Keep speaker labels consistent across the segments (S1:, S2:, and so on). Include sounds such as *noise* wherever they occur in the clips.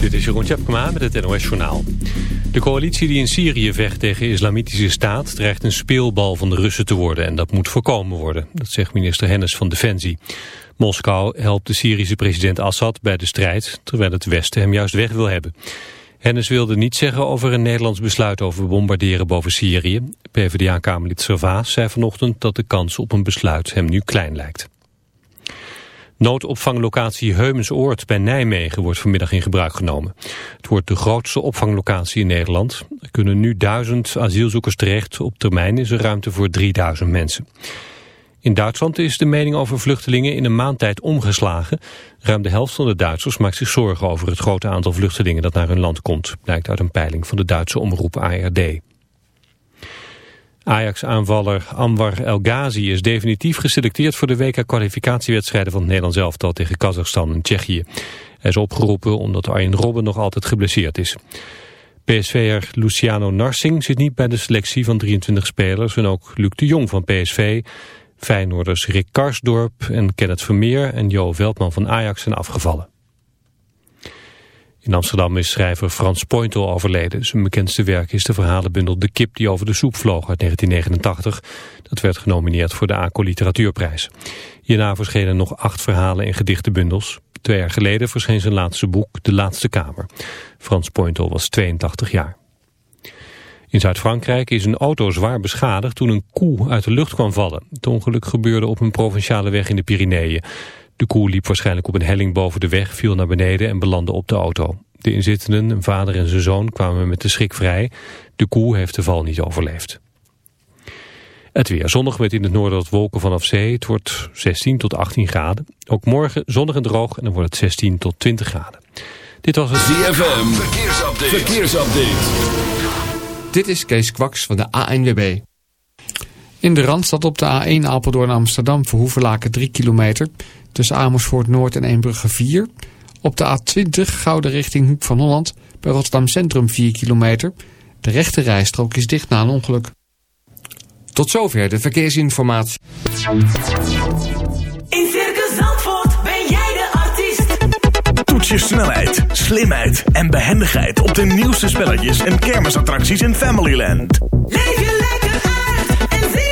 S1: Dit is Jeroen Tjepkema met het NOS Journaal. De coalitie die in Syrië vecht tegen de islamitische staat... dreigt een speelbal van de Russen te worden en dat moet voorkomen worden. Dat zegt minister Hennis van Defensie. Moskou helpt de Syrische president Assad bij de strijd... terwijl het Westen hem juist weg wil hebben. Hennis wilde niet zeggen over een Nederlands besluit over bombarderen boven Syrië. PvdA-kamerlid Servaas zei vanochtend dat de kans op een besluit hem nu klein lijkt. Noodopvanglocatie Heumensoord bij Nijmegen wordt vanmiddag in gebruik genomen. Het wordt de grootste opvanglocatie in Nederland. Er kunnen nu duizend asielzoekers terecht. Op termijn is er ruimte voor 3000 mensen. In Duitsland is de mening over vluchtelingen in een maand tijd omgeslagen. Ruim de helft van de Duitsers maakt zich zorgen over het grote aantal vluchtelingen dat naar hun land komt. Blijkt uit een peiling van de Duitse omroep ARD. Ajax-aanvaller Anwar El Ghazi is definitief geselecteerd voor de WK-kwalificatiewedstrijden van het Nederlands elftal tegen Kazachstan en Tsjechië. Hij is opgeroepen omdat Arjen Robben nog altijd geblesseerd is. PSV'er Luciano Narsing zit niet bij de selectie van 23 spelers en ook Luc de Jong van PSV, Feyenoorders Rick Karsdorp en Kenneth Vermeer en Jo Veldman van Ajax zijn afgevallen. In Amsterdam is schrijver Frans Pointel overleden. Zijn bekendste werk is de verhalenbundel De Kip die over de soep vloog uit 1989. Dat werd genomineerd voor de ACO Literatuurprijs. Hierna verschenen nog acht verhalen in gedichtenbundels. Twee jaar geleden verscheen zijn laatste boek De Laatste Kamer. Frans Pointel was 82 jaar. In Zuid-Frankrijk is een auto zwaar beschadigd toen een koe uit de lucht kwam vallen. Het ongeluk gebeurde op een provinciale weg in de Pyreneeën. De koe liep waarschijnlijk op een helling boven de weg, viel naar beneden en belandde op de auto. De inzittenden, een vader en zijn zoon, kwamen met de schrik vrij. De koe heeft de val niet overleefd. Het weer zonnig met in het noorden wat wolken vanaf zee. Het wordt 16 tot 18 graden. Ook morgen zonnig en droog en dan wordt het 16 tot 20 graden. Dit was het
S2: ZFM. Verkeersupdate. Verkeersupdate.
S3: Dit is Kees Kwaks van de ANWB. In de Randstad op de A1 Apeldoorn Amsterdam voor Hoevelaken 3 kilometer. Tussen Amersfoort Noord en Eembrugge 4. Op de A20 Gouden richting Hoek van Holland. Bij Rotterdam Centrum 4 kilometer. De rechte rijstrook is dicht na een ongeluk. Tot zover de verkeersinformatie.
S4: In Circus Zandvoort ben jij de artiest.
S5: Toets je snelheid, slimheid en behendigheid op de nieuwste spelletjes en kermisattracties in Familyland.
S4: Leef je lekker uit en zie.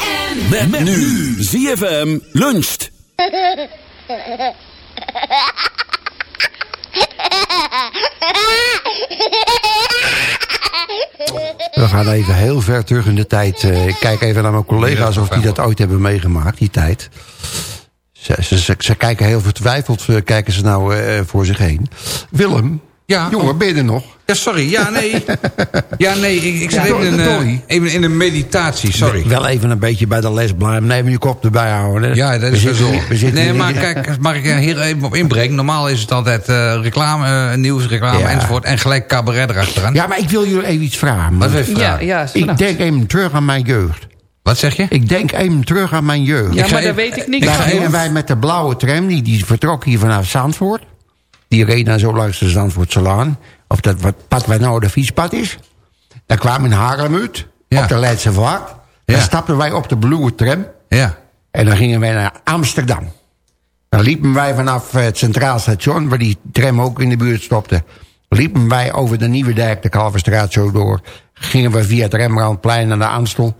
S4: ZFM.
S2: Met, nu. ZFM luncht.
S6: We gaan even heel ver terug in de tijd. Eh, Ik kijk even naar mijn collega's of die dat ooit hebben meegemaakt, die tijd. Ze, ze, ze, ze kijken heel vertwijfeld, eh, kijken ze nou eh, voor zich heen. Willem,
S7: Ja,
S6: jongen, ben je er nog?
S7: Ja, sorry. Ja, nee. *laughs* Ja, nee, ik, ik zit
S6: Ja,
S7: even, een, eh, even in een meditatie, sorry.
S6: Wel even een beetje bij de les blijven. Neem je kop erbij houden. Hè?
S7: Ja, dat is wel zo.
S6: we zitten
S7: Nee, maar kijk, mag ik hier even op inbreken? Normaal is het altijd eh, reclame, eh, nieuws, reclame
S6: Ja.
S7: enzovoort. En gelijk cabaret erachteraan.
S6: Ja, maar ik wil jullie even iets vragen.
S7: Wat wil je vragen?
S8: Ja, ja,
S6: Ik denk even terug aan mijn jeugd.
S7: Wat zeg je?
S6: Ik denk even terug aan mijn jeugd.
S8: Ja, maar dat
S7: even-
S8: weet ik niet.
S6: Daar gingen wij met de blauwe tram, die, die vertrok hier vanaf Zandvoort. Die reed dan zo langs de Zandvoortselaan. Of dat wat pad waar nou de fietspad is. Daar kwamen in Haarlem uit.
S7: Ja.
S6: Op de Leidse Vaart.
S7: Ja.
S6: Dan stapten wij op de blue tram.
S7: Ja.
S6: En dan gingen wij naar Amsterdam. Dan liepen wij vanaf het Centraal Station, waar die tram ook in de buurt stopte. Liepen wij over de Nieuwe Dijk, de Kalverstraat zo door. Gingen we via het Rembrandtplein naar de Amstel.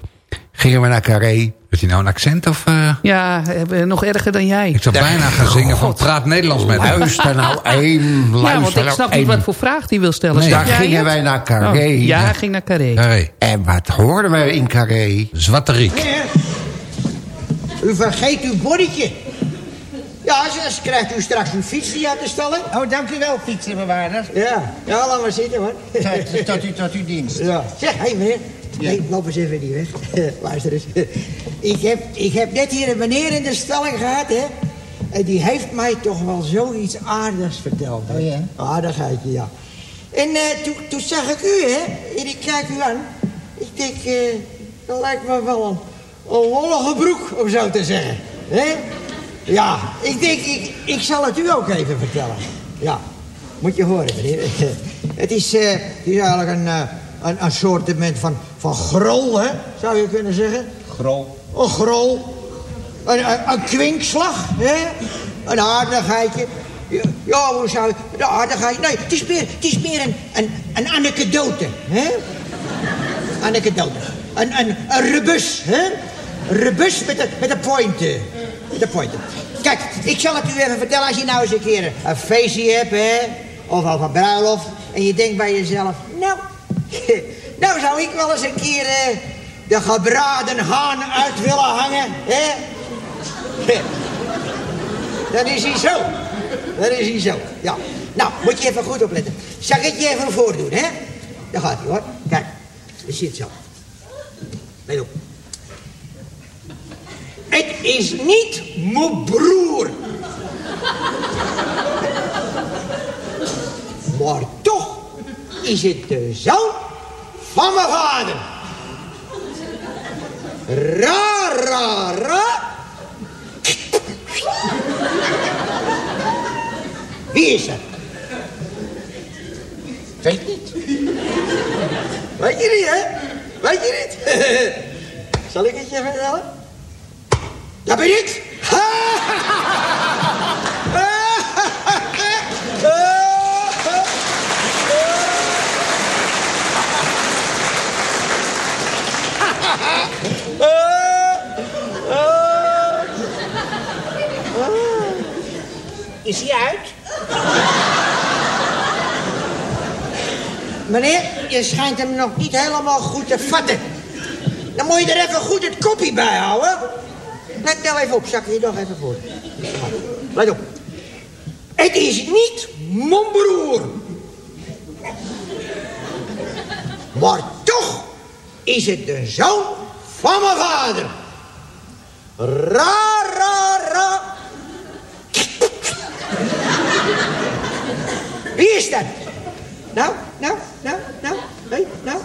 S6: Gingen we naar Carré.
S7: Heeft hij nou een accent of... eh,
S8: Ja, eh, nog erger dan jij.
S7: ik zou bijna gaan zingen van praat Nederlands met hem.
S6: Luister nou één, *laughs* luister
S8: Ja, want ik
S6: nou
S8: snap niet
S6: één.
S8: wat voor vraag die wil stellen.
S7: Nee.
S6: Daar gingen
S8: het?
S6: wij naar Carré.
S8: Oh, ja, ging naar Carré.
S7: Carré.
S6: En wat hoorden wij in Carré?
S7: Zwarte Riek.
S9: Meneer, u vergeet uw bonnetje. Ja, dus krijgt u straks uw fiets niet uit de stalling.
S10: Oh, dank u wel, fietsenbewaarder.
S9: Ja, ja, laat maar zitten hoor.
S10: Tot, tot, u, tot uw dienst.
S9: Ja. Zeg, hé meneer. Nee, loop eens even niet weg. *laughs* Luister eens. Ik heb, ik heb net hier een meneer in de stalling gehad, hè. En die heeft mij toch wel zoiets aardigs verteld. hè.
S10: Oh, ja?
S9: Aardigheidje, ja. En eh, toen, toen zag ik u, hè. En ik kijk u aan. Ik denk, eh, dat lijkt me wel een, een lollige broek, om zo te zeggen. hè? Ja, ik denk, ik, ik zal het u ook even vertellen. Ja, moet je horen, meneer. *laughs* Het is, eh, het is eigenlijk een, eh, een, een soortement van, van grol, hè? Zou je kunnen zeggen.
S10: Grol.
S9: Een grol. Een, een, een kwinkslag, hè? Een aardigheidje. Ja, hoe zou je... De aardigheid... Nee, het is meer, het is meer een, een, een anekdote, hè? Anekdote. Een, een, een rebus, hè? Rebus met een, met een point. eh, De point. Kijk, ik zal het u even vertellen. Als je nou eens een keer een feestje hebt, hè? Of, of een bruiloft. En je denkt bij jezelf... Nou, *laughs* nou zou ik wel eens een keer... eh, de gebraden haan uit willen hangen, hè? *laughs* Dat is hij zo. Dat is hij zo, ja. Nou, moet je even goed opletten. Zal ik het je even voordoen, hè? Daar gaat hij, hoor. Kijk, dat zit zo. Let op. Het is niet mijn broer. *laughs* Maar toch is het de zoon van mijn vader. Ra, ra, ra. Wie is dat? Weet niet. Weet je niet, hè? Weet je niet? *laughs* Zal ik het je vertellen? Dat ben ik. *laughs*
S10: Is hij uit?
S9: Meneer, je schijnt hem nog niet helemaal goed te vatten. Dan moet je er even goed het kopje bij houden. Let nou even op, zak je nog even voor. Let op. Het is niet mijn broer. Maar toch is het de zoon van mijn vader. Ra, ra, ra. Wie is dat? Nou, nou, nou, nou, nee, nou.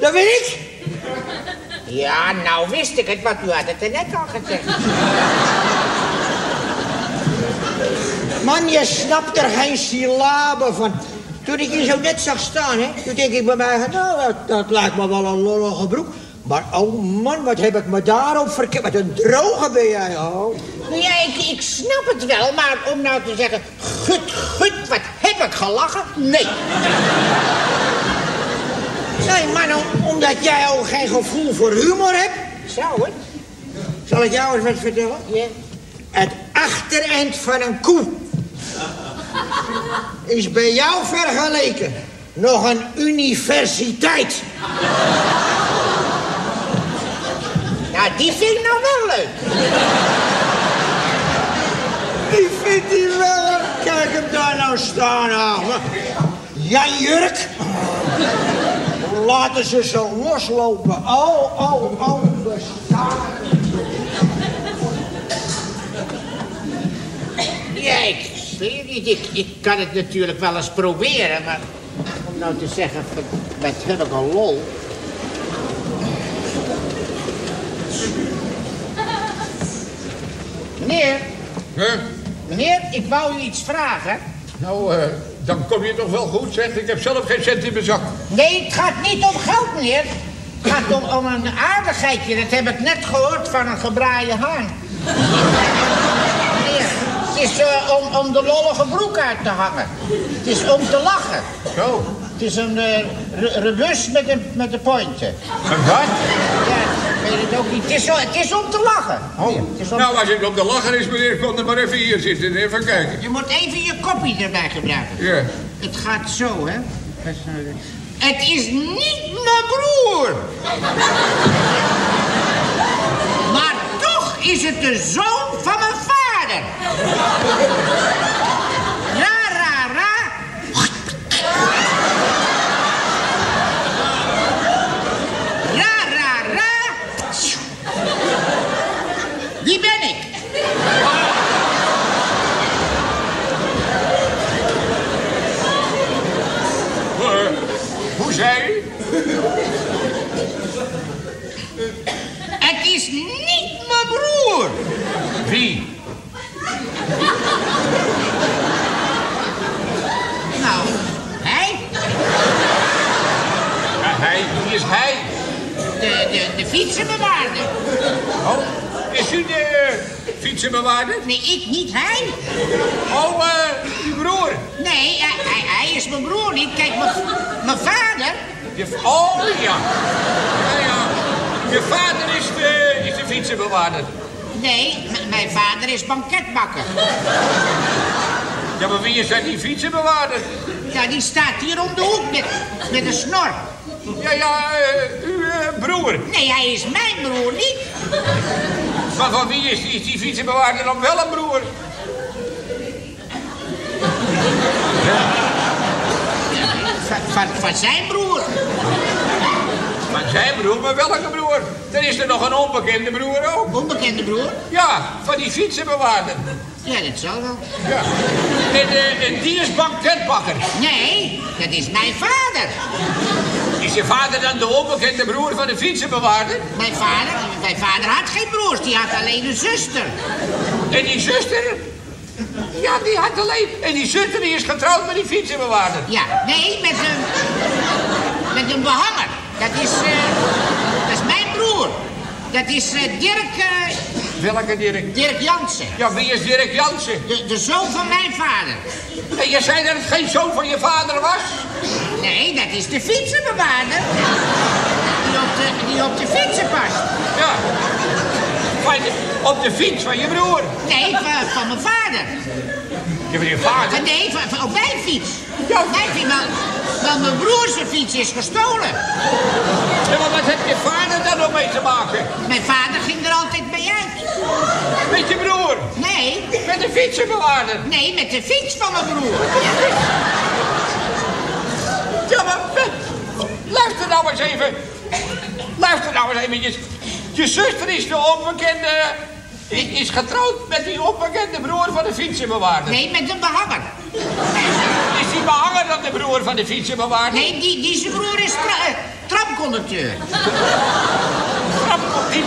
S9: Dat ben ik.
S10: Ja, nou wist ik het, want u had het er net al gezegd.
S9: Man, je snapt er geen syllabe van. Toen ik je zo net zag staan, hè, toen denk ik bij mij, nou, dat, dat lijkt me wel een lollige broek. Maar oh man, wat heb ik me daarop verkeerd. Wat een droge ben jij, oh.
S10: Nou ja, ik, ik snap het wel, maar om nou te zeggen... Gut, gut, wat heb ik gelachen? Nee.
S9: Nee, man, om- omdat jij ook geen gevoel voor humor hebt.
S10: Zou het?
S9: Zal ik jou eens wat vertellen?
S10: Ja.
S9: Het achterend van een koe is bij jou vergeleken nog een universiteit.
S10: Nou, die vind ik nou wel leuk.
S9: Die vindt hij wel. Kijk hem daar nou staan, ouwe. Jan Jurk. Laten ze zo loslopen. Oh, oh, oh, bestaan.
S10: Ja, ik weet het niet. Ik, ik kan het natuurlijk wel eens proberen, maar... Om nou te zeggen, wat heb ik een lol. Meneer, Meneer, ik wou u iets vragen.
S11: Nou, eh, dan kom je toch wel goed, zeg. Ik heb zelf geen cent in mijn zak.
S10: Nee, het gaat niet om geld, meneer. Het gaat om, om een aardigheidje. Dat heb ik net gehoord van een gebraaide haan. Meneer, het is eh, om, om de lollige broek uit te hangen. Het is om te lachen.
S11: Zo.
S10: Het is een eh, re- rebus met een, met een pointje.
S11: Een wat?
S10: Weet het ook niet. Het is, zo- het is om te lachen.
S11: Oh.
S10: Het is om
S11: Nou, als ik op de lacher is, meneer, kom dan maar even hier zitten en even kijken.
S10: Je moet even je kopie erbij gebruiken.
S11: Ja.
S10: Het gaat zo, hè. Het is niet mijn broer. Maar toch is het de zoon van mijn vader. Ra, ra, ra. Ra, ra, ra. Wie ben ik?
S11: Eh, hoe zei u?
S10: Het is niet mijn broer.
S11: Wie?
S10: Nou, hij?
S11: Ja, hij. Wie is hij?
S10: De, de, de fietsenbewaarder.
S11: Oh, is u de fietsenbewaarder?
S10: Nee, ik niet, hij.
S11: Oh, eh, uw broer.
S10: Nee, hij, hij, hij is mijn broer niet. Kijk, mijn, vader...
S11: Je, oh, ja. Ja, ja. Je vader is de, is de fietsenbewaarder.
S10: Nee, mijn vader is banketbakker.
S11: Ja, maar wie is dan die fietsenbewaarder?
S10: Ja, die staat hier om de hoek met, met een snor.
S11: Ja, ja, eh, eh, broer.
S10: Nee, hij is mijn broer niet.
S11: Maar van wie is die, is die fietsenbewaarder dan wel een broer?
S10: Van, van, van zijn broer.
S11: Van zijn broer, maar welke broer? Dan is er nog een onbekende broer ook.
S10: Onbekende broer?
S11: Ja, van die fietsenbewaarder.
S10: Ja, dat zal wel.
S11: Ja. En, eh, en die is banketbakker.
S10: Nee, dat is mijn vader.
S11: Is je vader dan de onbekende broer van de fietsenbewaarder?
S10: Mijn vader, mijn vader had geen broers, die had alleen een zuster.
S11: En die zuster? Ja, die had alleen... En die zuster die is getrouwd met die fietsenbewaarder.
S10: Ja, nee, met een, met een behanger. Dat is, eh, dat is mijn broer. Dat is eh, Dirk, eh,
S11: Welke Dirk?
S10: Dirk Jansen.
S11: Ja, wie is Dirk Jansen?
S10: De, de zoon van mijn vader.
S11: En je zei dat het geen zoon van je vader was?
S10: Nee, dat is de fietsenbewaarder. Die op de, die op de fietsen past.
S11: Ja. Op de fiets van je broer.
S10: Nee, van, van mijn vader.
S11: Je van je vader?
S10: Nee, van, van, op mijn fiets. Ja, mijn fiets. Want mijn broer zijn fiets is gestolen.
S11: Ja, maar wat heeft je vader daar nog mee te maken?
S10: Mijn vader ging er altijd mee uit.
S11: Met je broer?
S10: Nee. Nee, met de fiets van mijn broer.
S11: Ja, maar eh, luister nou eens even. Luister nou eens eventjes. Je zuster is de onbekende... Is getrouwd met die onbekende broer van de fietsenbewaarder.
S10: Nee, met een behanger.
S11: Is die behanger dan de broer van de fietsenbewaarder?
S10: Nee, die, die zijn broer is tra eh,
S11: Die,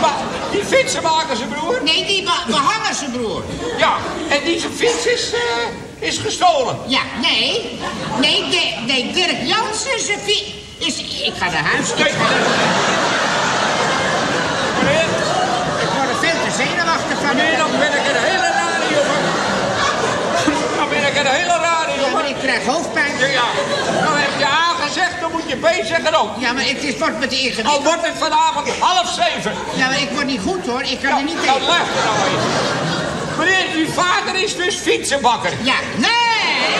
S11: die fietsenmaker zijn broer?
S10: Nee, die be behanger zijn broer.
S11: Ja, en die fiets is, eh, is gestolen.
S10: Ja, nee. Nee, de, nee Dirk Jansen zijn fiets is... Ik ga naar huis.
S11: Nee. Meneer,
S10: Ik word er veel te zenuwachtig van.
S11: meneer, dan ben ik een hele rare jongen. Dan ben ik een hele rare
S10: Ja,
S11: jongen.
S10: maar ik krijg hoofdpijn.
S11: Ja, ja. Dan heb je Gezegd, dan moet je B zeggen ook.
S10: Ja, maar het is, wordt met de
S11: Al
S10: ingewikkeld.
S11: wordt het vanavond half zeven.
S10: Ja, maar ik word niet goed hoor. Ik kan er niet
S11: Nou,
S10: tegen.
S11: luister nou eens. Meneer, uw vader is dus fietsenbakker.
S10: Ja, nee!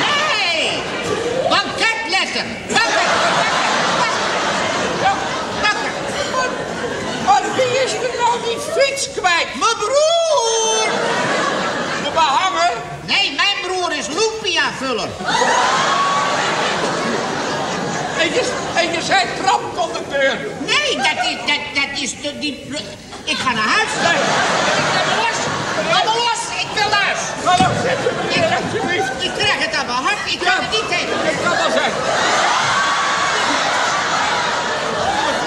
S10: Nee! Banketletter! Bakker!
S11: Ja,
S10: Bakker!
S11: maar, maar wie is er nou die fiets kwijt?
S10: Mijn broer!
S11: De behanger?
S10: Nee, mijn broer is Lumpia-vuller.
S11: En je, en je zei tramconducteur.
S10: Nee, dat is, dat, dat is de, die... Ik ga naar huis.
S11: Nee.
S10: Laat me los! Me los! Ik wil thuis!
S11: Ga nou zitten, meneer, alsjeblieft.
S10: Ik krijg het aan mijn hart. Ik kan er niet tegen.
S11: Dat kan wel zijn.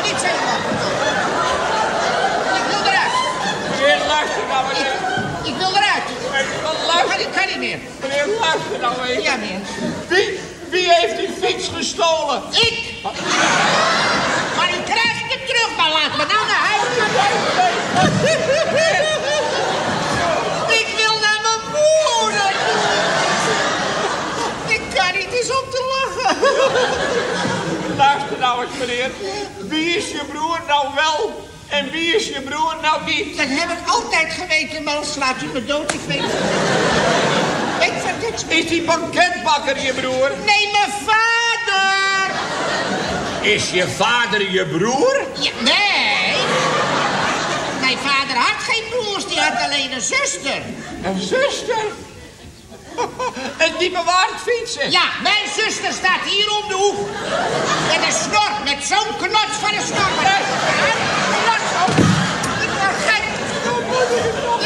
S10: Ik niet. Ik wil eruit.
S11: Meneer, nou, meneer.
S10: Ik wil eruit.
S11: luister nou even.
S10: Ja, meneer.
S11: Wie, wie heeft die fiets gestolen?
S10: Ik! Maar u krijgt hem terug, maar laat me nou naar huis. Ik wil naar mijn moeder. Ik kan niet eens om te lachen.
S11: Luister nou eens, meneer. Wie is je broer nou wel en wie is je broer nou niet?
S10: Dat heb ik altijd geweten, maar slaat u me dood. Ik weet
S11: Is die banketbakker je broer?
S10: Nee, mijn vader!
S11: Is je vader je broer?
S10: Ja, nee. Mijn vader had geen broers, die had alleen een zuster.
S11: Een zuster? *laughs* En die bewaart fietsen?
S10: Ja, mijn zuster staat hier om de hoek. Met een snor, met zo'n knots van een snor. Een knots. Ik word gek.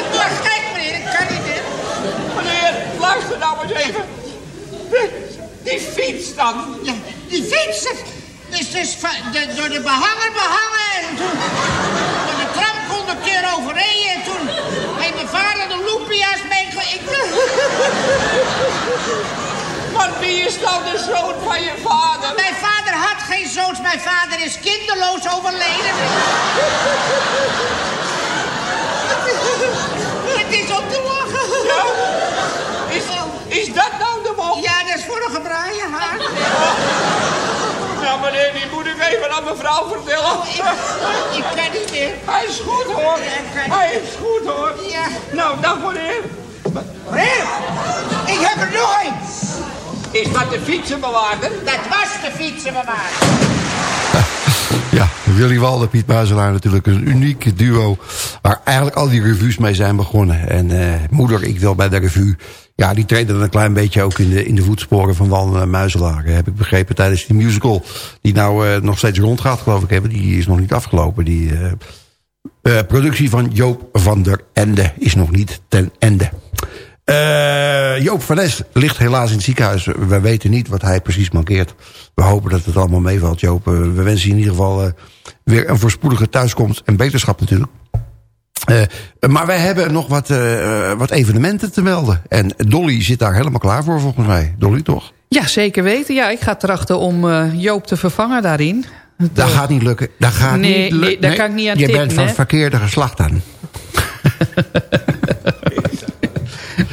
S10: Ik word gek, meneer. Ik kan niet meer.
S11: Meneer, luister nou eens even. Die, die fiets dan?
S10: Ja, die fiets is dus de- door de behanger behangen. En toen door de tramconducteur overreden. En toen heeft mijn vader de loepia's meege... Ik...
S11: Maar wie is dan de zoon van je vader?
S10: Mijn vader had geen zoons. Mijn vader is kinderloos overleden. Het is om te lachen.
S11: Ja? Dat nou de mop?
S10: Ja, dat is voor een gebraaien haar. *laughs*
S11: Ja, meneer, die moet ik even aan mevrouw vertellen.
S10: Ik, ik kan niet meer.
S11: Hij is goed, hoor. Hij is goed, hoor.
S10: Ja.
S11: Nou, dag, meneer.
S9: Meneer, ik heb er nog een.
S11: Is dat de fietsenbewaarder?
S10: Dat was de fietsenbewaarder.
S6: Ja, Willy Walder, Piet Muizelaar natuurlijk een uniek duo... waar eigenlijk al die revues mee zijn begonnen. En eh, moeder, ik wil bij de revue... ja, die treden dan een klein beetje ook in de, in de voetsporen van en Muizelaar. Heb ik begrepen tijdens die musical... die nou eh, nog steeds rondgaat, geloof ik. Hebben. Die is nog niet afgelopen. Die eh, eh, productie van Joop van der Ende is nog niet ten ende. Eh, Joop van Nes ligt helaas in het ziekenhuis. We weten niet wat hij precies mankeert. We hopen dat het allemaal meevalt, Joop. We wensen je in ieder geval weer een voorspoedige thuiskomst en beterschap natuurlijk. Eh, maar wij hebben nog wat, eh, wat evenementen te melden. En Dolly zit daar helemaal klaar voor volgens mij. Dolly, toch?
S8: Ja, zeker weten. Ja, ik ga trachten om eh, Joop te vervangen daarin.
S6: Dat gaat niet lukken. Dat gaat
S8: Nee,
S6: niet lukken.
S8: nee, daar kan ik niet aan
S6: Je
S8: tippen,
S6: bent van
S8: hè?
S6: het verkeerde geslacht dan.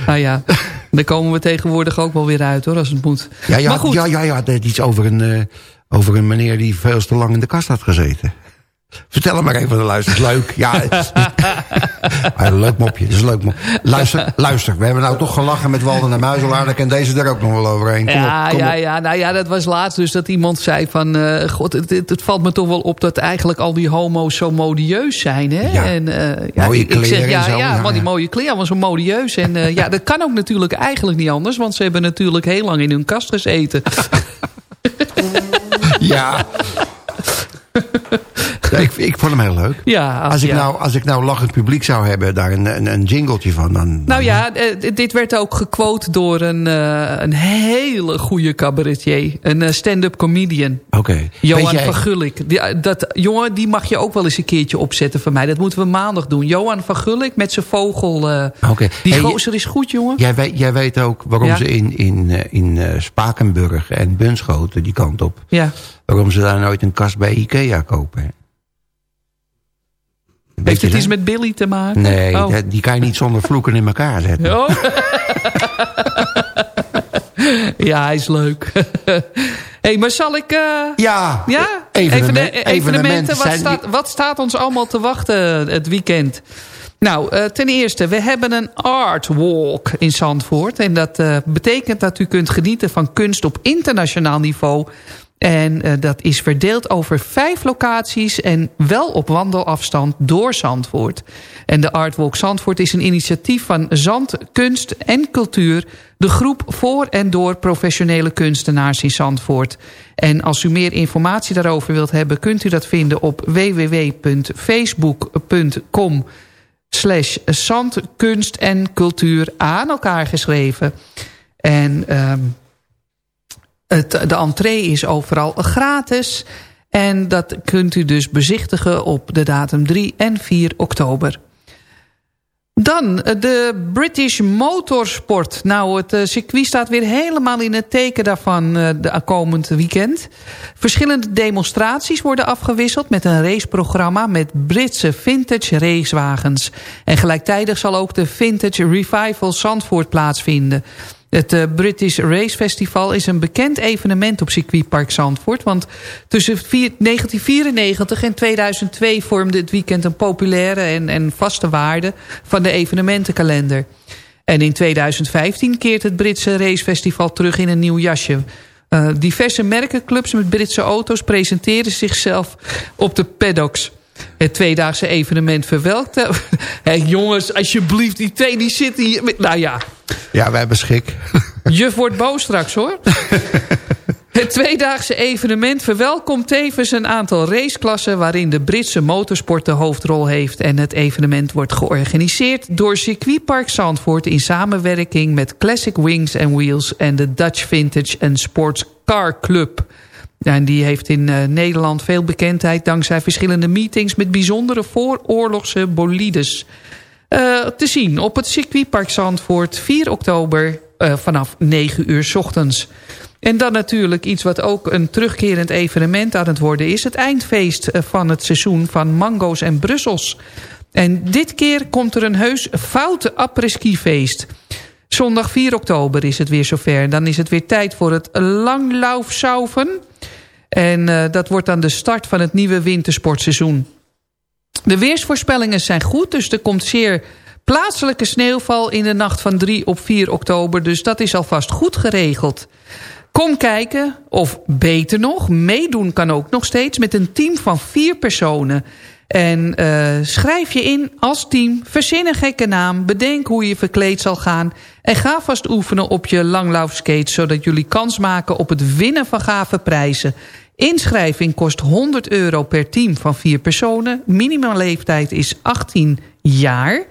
S8: Nou *laughs* ja, daar komen we tegenwoordig ook wel weer uit hoor, als het moet.
S6: Ja, ja,
S8: maar goed,
S6: ja, ja, iets over een, eh, over een meneer die veel te lang in de kast had gezeten. Vertel hem maar even, de luister. Is leuk. Ja, *laughs* een leuk mopje. Is een leuk mopje. Luister, luister. We hebben nou toch gelachen met Walden en Muizelaar. Dan kan deze er ook nog wel overheen. Kom
S8: ja,
S6: op, kom
S8: ja,
S6: op.
S8: ja, nou ja, dat was laatst dus dat iemand zei van... eh, God, het, het, het valt me toch wel op dat eigenlijk al die homo's zo modieus zijn. Hè?
S6: Ja.
S8: En, eh, ja,
S6: Mooie
S8: ik, ik zeg,
S6: kleren
S8: ja,
S6: en zo,
S8: ja,
S6: ja,
S8: maar die mooie kleren was zo modieus. En eh, ja, dat kan ook natuurlijk eigenlijk niet anders. Want ze hebben natuurlijk heel lang in hun kast gezeten. *laughs*
S6: Ja. Ja, ik, ik vond hem heel leuk.
S8: Ja,
S6: Als ik,
S8: ja.
S6: nou, als ik nou lachend publiek zou hebben, daar een, een, een jingletje van, dan...
S8: Nou ja, eh, dit werd ook gequote door een, eh, een hele goede cabaretier. Een eh, stand-up comedian.
S6: Oké.
S8: Johan
S6: jij-
S8: van Gulik. Die, dat, jongen, die mag je ook wel eens een keertje opzetten van mij. Dat moeten we maandag doen. Johan van Gulik met zijn vogel. Die
S6: Hey,
S8: gozer is goed, jongen.
S6: Jij weet, jij weet ook waarom
S8: Ja.
S6: ze in, in, in Spakenburg en Bunschoten, die kant op...
S8: Ja.
S6: waarom ze daar nooit een kast bij Ikea kopen.
S8: Heeft het iets met Billy te maken?
S6: Nee,
S8: Oh.
S6: die kan je niet zonder vloeken in elkaar zetten.
S8: Oh. *laughs* ja, hij is leuk. *laughs* hey, maar zal ik... eh,
S6: Ja,
S8: ja?
S6: evenement-
S8: evenementen.
S6: evenementen
S8: Wat staat, wat staat ons allemaal te wachten het weekend? Nou, eh, ten eerste, we hebben een art walk in Zandvoort. En dat eh, betekent dat u kunt genieten van kunst op internationaal niveau. En eh, dat is verdeeld over vijf locaties en wel op wandelafstand door Zandvoort. En de Artwalk Zandvoort is een initiatief van Zand, Kunst en Cultuur... de groep voor en door professionele kunstenaars in Zandvoort. En als u meer informatie daarover wilt hebben... kunt u dat vinden op www.facebook.com slash zand, kunst en cultuur aan elkaar geschreven. En ehm, het, de entree is overal gratis. En dat kunt u dus bezichtigen op de datum 3 en 4 oktober. Dan eh, de British Motorsport. Nou, het eh, circuit staat weer helemaal in het teken daarvan eh, de komend weekend. Verschillende demonstraties worden afgewisseld met een raceprogramma met Britse vintage racewagens. En gelijktijdig zal ook de Vintage Revival Zandvoort plaatsvinden. Het uh, British Race Festival is een bekend evenement op circuitpark Zandvoort. Want tussen 1994 en 2002 vormde het weekend een populaire en, en vaste waarde van de evenementenkalender. En in 2015 keert het Britse racefestival terug in een nieuw jasje. Uh, diverse merkenclubs met Britse auto's presenteren zichzelf op de paddocks. Het tweedaagse evenement verwelkt. *laughs* hey, jongens, alsjeblieft, die twee die zitten hier. Nou ja.
S6: Ja, wij hebben schik. *laughs*
S8: Juf wordt boos straks hoor. *laughs* Het tweedaagse evenement verwelkomt tevens een aantal raceklassen... waarin de Britse motorsport de hoofdrol heeft. En het evenement wordt georganiseerd door Circuitpark Zandvoort... in samenwerking met Classic Wings and Wheels... en de Dutch Vintage and Sports Car Club. En die heeft in uh, Nederland veel bekendheid... dankzij verschillende meetings met bijzondere vooroorlogse bolides. Uh, te zien op het circuitpark Zandvoort 4 oktober uh, vanaf 9 uur s ochtends. En dan natuurlijk iets wat ook een terugkerend evenement aan het worden is... het eindfeest van het seizoen van mango's en Brussels. En dit keer komt er een heus foute après-ski feest... Zondag 4 oktober is het weer zover. Dan is het weer tijd voor het langlaufsauven. En uh, dat wordt dan de start van het nieuwe wintersportseizoen. De weersvoorspellingen zijn goed, dus er komt zeer plaatselijke sneeuwval in de nacht van 3 op 4 oktober. Dus dat is alvast goed geregeld. Kom kijken, of beter nog, meedoen kan ook nog steeds... met een team van vier personen. En uh, schrijf je in als team, verzin een gekke naam... bedenk hoe je verkleed zal gaan... en ga vast oefenen op je langlaufskate... zodat jullie kans maken op het winnen van gave prijzen... Inschrijving kost 100 euro per team van vier personen. Minimumleeftijd is 18 jaar.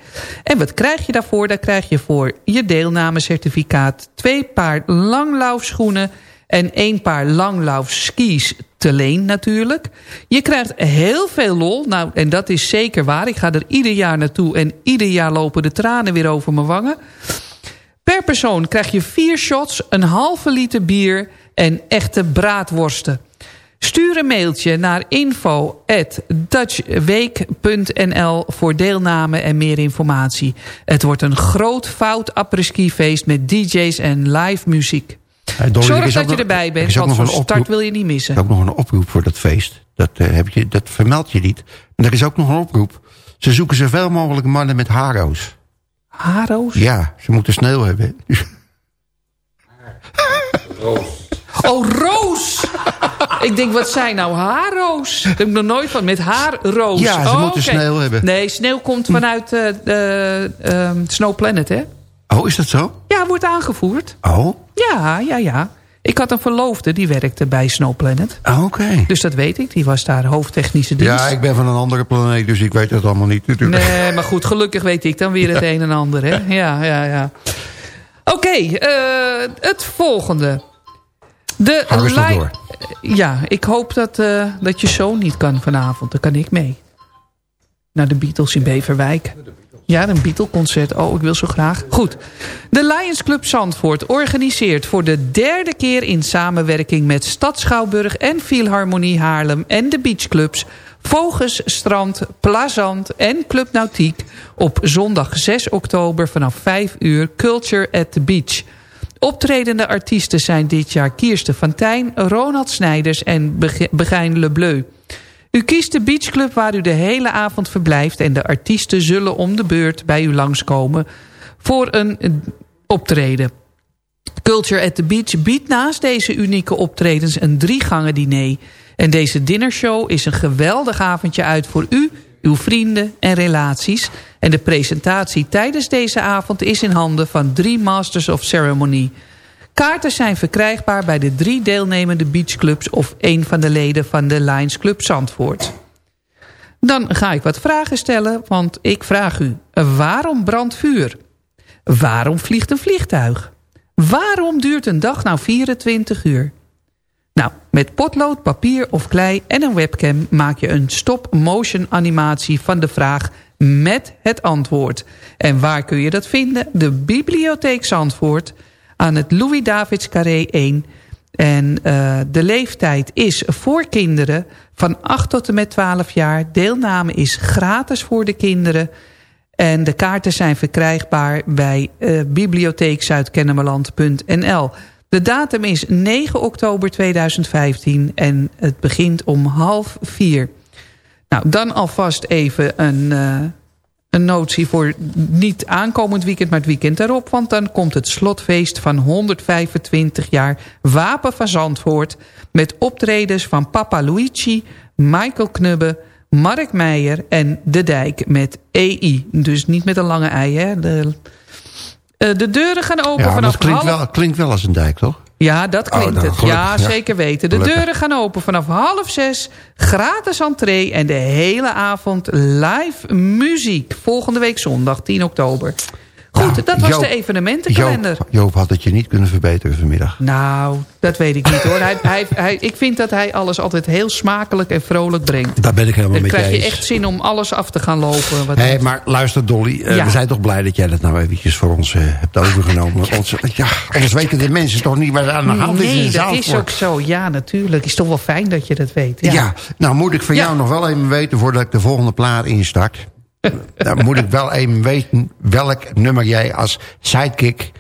S8: En wat krijg je daarvoor? Daar krijg je voor je deelnamecertificaat... twee paar langlaufschoenen en één paar langlaufskis te leen natuurlijk. Je krijgt heel veel lol. Nou, en dat is zeker waar. Ik ga er ieder jaar naartoe en ieder jaar lopen de tranen weer over mijn wangen. Per persoon krijg je vier shots, een halve liter bier en echte braadworsten. Stuur een mailtje naar info.dutchweek.nl voor deelname en meer informatie. Het wordt een groot fout apres-ski feest met dj's en live muziek.
S6: Dolly,
S8: Zorg dat je erbij
S6: er
S8: bent, want zo'n start
S6: oproep.
S8: wil je niet missen.
S6: Er is ook nog een oproep voor dat feest. Dat, eh, heb je, dat vermeld je niet. En er is ook nog een oproep. Ze zoeken zoveel mogelijk mannen met haro's.
S8: Haro's?
S6: Ja, ze moeten sneeuw hebben. *laughs*
S8: Oh, roos! ik denk, wat zijn nou haarroos? Daar heb ik nog nooit van. Met haarroos.
S6: Ja, ze
S8: Oh,
S6: moeten
S8: oké.
S6: sneeuw hebben.
S8: Nee, sneeuw komt vanuit eh, ehm, Snow Planet, hè?
S6: Oh, is dat zo?
S8: Ja, wordt aangevoerd.
S6: Oh,
S8: Ja, ja, ja. Ik had een verloofde, die werkte bij Snow Planet.
S6: ah, oké.
S8: Dus dat weet ik. Die was daar hoofdtechnische dienst.
S6: Ja, ik ben van een andere planeet, dus ik weet dat allemaal niet natuurlijk.
S8: Nee, maar goed, gelukkig weet ik dan weer het een en ander, hè? Ja, ja, ja. Oké, eh, het volgende. De lijn-
S6: door.
S8: Ja, ik hoop dat, eh, dat je zoon niet kan vanavond. Dan kan ik mee. Naar de Beatles in Beverwijk. Ja, een Beatle-concert. Oh, ik wil zo graag. Goed. De Lions Club Zandvoort organiseert voor de derde keer... in samenwerking met Stad Schouwburg en Philharmonie Haarlem... en de beachclubs Vogels, Strand, Plazant en Club Nautiek... op zondag 6 oktober vanaf 5 uur Culture at the Beach... Optredende artiesten zijn dit jaar Kirsten van Tijn, Ronald Snijders en Begijn Le Bleu. U kiest de beachclub waar u de hele avond verblijft... en de artiesten zullen om de beurt bij u langskomen voor een optreden. Culture at the Beach biedt naast deze unieke optredens een driegangen diner. En deze dinnershow is een geweldig avondje uit voor u, uw vrienden en relaties. En de presentatie tijdens deze avond is in handen van drie Masters of Ceremony. Kaarten zijn verkrijgbaar bij de drie deelnemende beachclubs... of een van de leden van de Lions Club Zandvoort. Dan ga ik wat vragen stellen, want ik vraag u... waarom brandt vuur? Waarom vliegt een vliegtuig? Waarom duurt een dag nou 24 uur? Nou, met potlood, papier of klei en een webcam... maak je een stop-motion animatie van de vraag... met het antwoord. En waar kun je dat vinden? De Bibliotheek Zandvoort aan het Louis Davids Carré 1. En uh, de leeftijd is voor kinderen van 8 tot en met 12 jaar. Deelname is gratis voor de kinderen. En de kaarten zijn verkrijgbaar bij uh, bibliotheekzuidkennemerland.nl. De datum is 9 oktober 2015 en het begint om half vier. Nou, dan alvast even een, uh, een notie voor niet aankomend weekend, maar het weekend erop. Want dan komt het slotfeest van 125 jaar Wapen van Zandvoort... met optredens van Papa Luigi, Michael Knubbe, Mark Meijer en De Dijk met EI. Dus niet met een lange ei, hè. De, uh, de deuren gaan open
S6: Ja,
S8: vanaf
S6: klinkt
S8: half...
S6: wel, klinkt wel als een dijk, toch?
S8: Ja, dat
S6: Oh,
S8: klinkt
S6: nou,
S8: het. Ja,
S6: ja.
S8: zeker weten. De
S6: Gelukkig.
S8: deuren gaan open vanaf half zes. Gratis entree en de hele avond live muziek. Volgende week zondag, 10 oktober. Goed, dat was
S6: Joop-
S8: de evenementenkalender.
S6: Joop, Joop had het je niet kunnen verbeteren vanmiddag.
S8: Nou, dat weet ik niet hoor. Hij, hij, hij, ik vind dat hij alles altijd heel smakelijk en vrolijk brengt.
S6: Daar ben ik helemaal
S8: Dan
S6: met je
S8: krijg je
S6: eens.
S8: echt zin om alles af te gaan lopen. Wat
S6: Hé, maar luister Dolly, eh,
S8: Ja.
S6: we zijn toch blij dat jij dat nou eventjes voor ons eh, hebt overgenomen. Ons, ja, anders weten de mensen toch niet waar er aan de hand is
S8: nee,
S6: in
S8: dat is ook zo. Ja, natuurlijk. Is toch wel fijn dat je dat weet. Ja.
S6: Ja. nou moet ik van
S8: Ja.
S6: jou nog wel even weten voordat ik de volgende plaat instart. Dan moet ik wel even weten welk nummer jij als sidekick...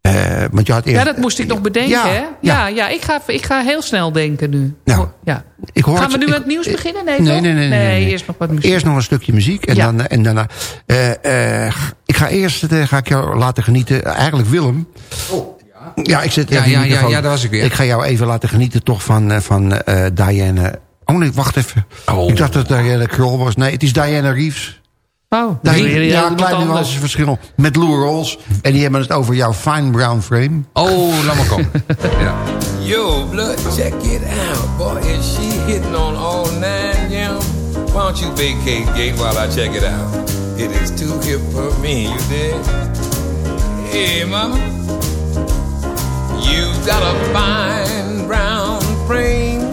S6: eh, want je had eerst,
S8: Ja, dat moest ik nog bedenken,
S6: Ja,
S8: hè?
S6: ja.
S8: Ja, ja, ik, ga, ik ga heel snel denken nu.
S6: Nou,
S8: ja.
S6: ik hoor
S8: Gaan
S6: het-
S8: we nu
S6: ik-
S8: met het nieuws beginnen? Nee,
S6: Nee, nee, nee, nee, nee, nee.
S8: eerst nog wat muziek.
S6: Eerst nog een stukje muziek en,
S8: Ja.
S6: dan, en daarna... eh, eh, ik ga eerst eh, ga ik jou laten genieten. Eigenlijk Willem. Ja, ik zit
S7: Ja, ja,
S6: de
S7: ja, ja, daar was ik weer.
S6: Ik ga jou even laten genieten toch van, eh, van eh, Diane... Oh nee, wacht even.
S7: Oh.
S6: Ik dacht dat het Diane Krol was. Nee, het is Diana Reeves.
S8: Oh, weer
S6: ja, een klein nuanceverschil. Met Lou Rolls. En die hebben het over jouw fine brown frame.
S7: Oh, laat maar komen. *laughs* ja.
S12: Yo, blood, check it out. Boy, is she hitting on all nine, yeah? Why don't you vacate gate while I check it out? It is too hip for me, you dig? Hey, mama. You've got a fine brown frame,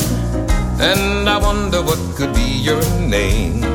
S12: and I wonder what could be your name.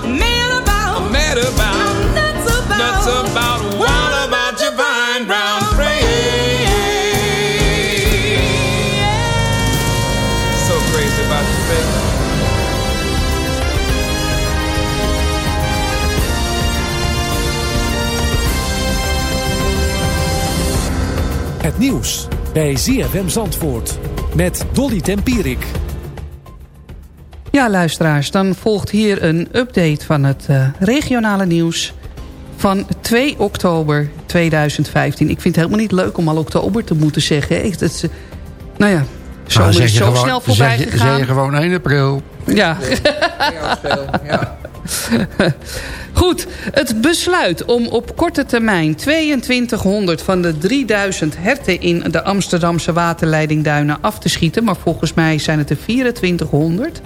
S12: I'm mad about.
S4: Nuts about.
S12: Nuts about. What, about your vine brown frame? So crazy about your face.
S13: Het nieuws bij ZFM Zandvoort met Dolly Tempierik.
S8: Ja, luisteraars, dan volgt hier een update van het uh, regionale nieuws van 2 oktober 2015. Ik vind het helemaal niet leuk om al oktober te moeten zeggen. Het, het, nou ja, zo,
S6: Nou, zeg
S8: is zo
S6: gewoon-
S8: snel voorbij
S6: zeg je-
S8: gegaan.
S6: zeg je gewoon 1 april.
S8: Ja. *laughs* Goed, het besluit om op korte termijn 2200 van de 3000 herten in de Amsterdamse waterleidingduinen af te schieten. Maar volgens mij zijn het er 2400.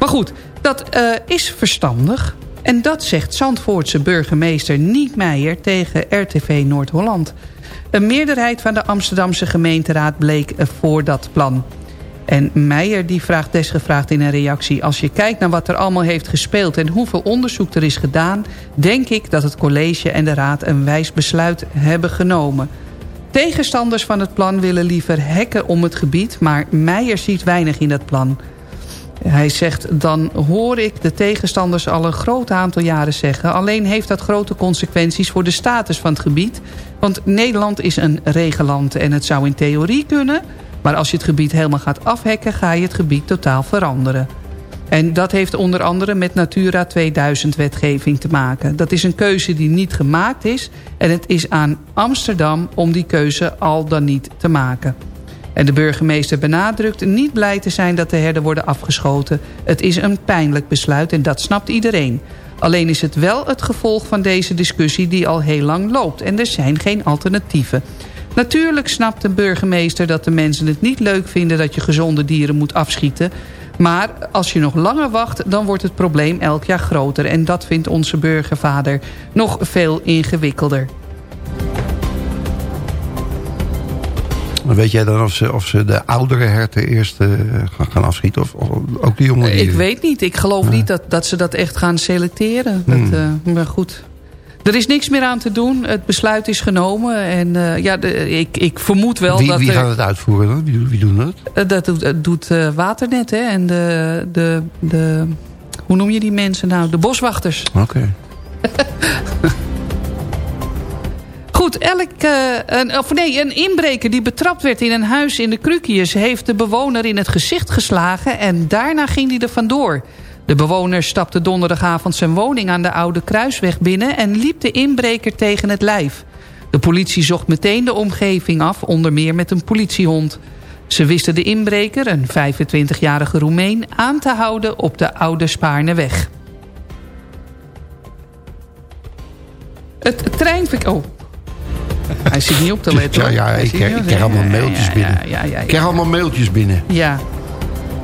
S8: Maar goed, dat eh, is verstandig. En dat zegt Zandvoortse burgemeester Niek Meijer tegen RTV Noord-Holland. Een meerderheid van de Amsterdamse gemeenteraad bleek eh, voor dat plan. En Meijer die vraagt desgevraagd in een reactie... als je kijkt naar wat er allemaal heeft gespeeld... en hoeveel onderzoek er is gedaan... denk ik dat het college en de raad een wijs besluit hebben genomen. Tegenstanders van het plan willen liever hekken om het gebied... maar Meijer ziet weinig in dat plan. Hij zegt, dan hoor ik de tegenstanders al een groot aantal jaren zeggen. Alleen heeft dat grote consequenties voor de status van het gebied. Want Nederland is een regenland en het zou in theorie kunnen... maar als je het gebied helemaal gaat afhekken... ga je het gebied totaal veranderen. En dat heeft onder andere met Natura 2000 wetgeving te maken. Dat is een keuze die niet gemaakt is... en het is aan Amsterdam om die keuze al dan niet te maken. En de burgemeester benadrukt niet blij te zijn dat de herden worden afgeschoten. Het is een pijnlijk besluit en dat snapt iedereen. Alleen is het wel het gevolg van deze discussie die al heel lang loopt. En er zijn geen alternatieven. Natuurlijk snapt de burgemeester dat de mensen het niet leuk vinden... dat je gezonde dieren moet afschieten. Maar als je nog langer wacht, dan wordt het probleem elk jaar groter. En dat vindt onze burgervader nog veel ingewikkelder.
S6: Weet jij dan of ze, of ze de oudere herten eerst eh, gaan, afschieten? Of, of ook die jonge dieren?
S8: Ik weet niet. Ik geloof niet dat, dat ze dat echt gaan selecteren. Dat,
S6: Hmm.
S8: eh, maar goed. Er is niks meer aan te doen. Het besluit is genomen. En eh, ja, de, ik, ik vermoed wel
S6: wie
S8: dat...
S6: wie gaat het uitvoeren dan? Wie, wie doen dat?
S8: eh, dat doet, doet eh, Waternet, hè. En de, de, de... Hoe noem je die mensen nou? De boswachters.
S6: Oké. *laughs*
S8: Goed, elk, eh, een, of nee, een inbreker die betrapt werd in een huis in de Krukius... heeft de bewoner in het gezicht geslagen en daarna ging hij er vandoor. De bewoner stapte donderdagavond zijn woning aan de Oude Kruisweg binnen... en liep de inbreker tegen het lijf. De politie zocht meteen de omgeving af, onder meer met een politiehond. Ze wisten de inbreker, een 25-jarige Roemeen, aan te houden op de Oude Spaarneweg. Het treinverkeer... Oh, hij zit niet op te letten.
S6: Ja, ja, ik, krijg- ik krijg allemaal mailtjes binnen.
S8: Ja, ja, ja,
S6: Ik krijg allemaal mailtjes binnen.
S8: ja.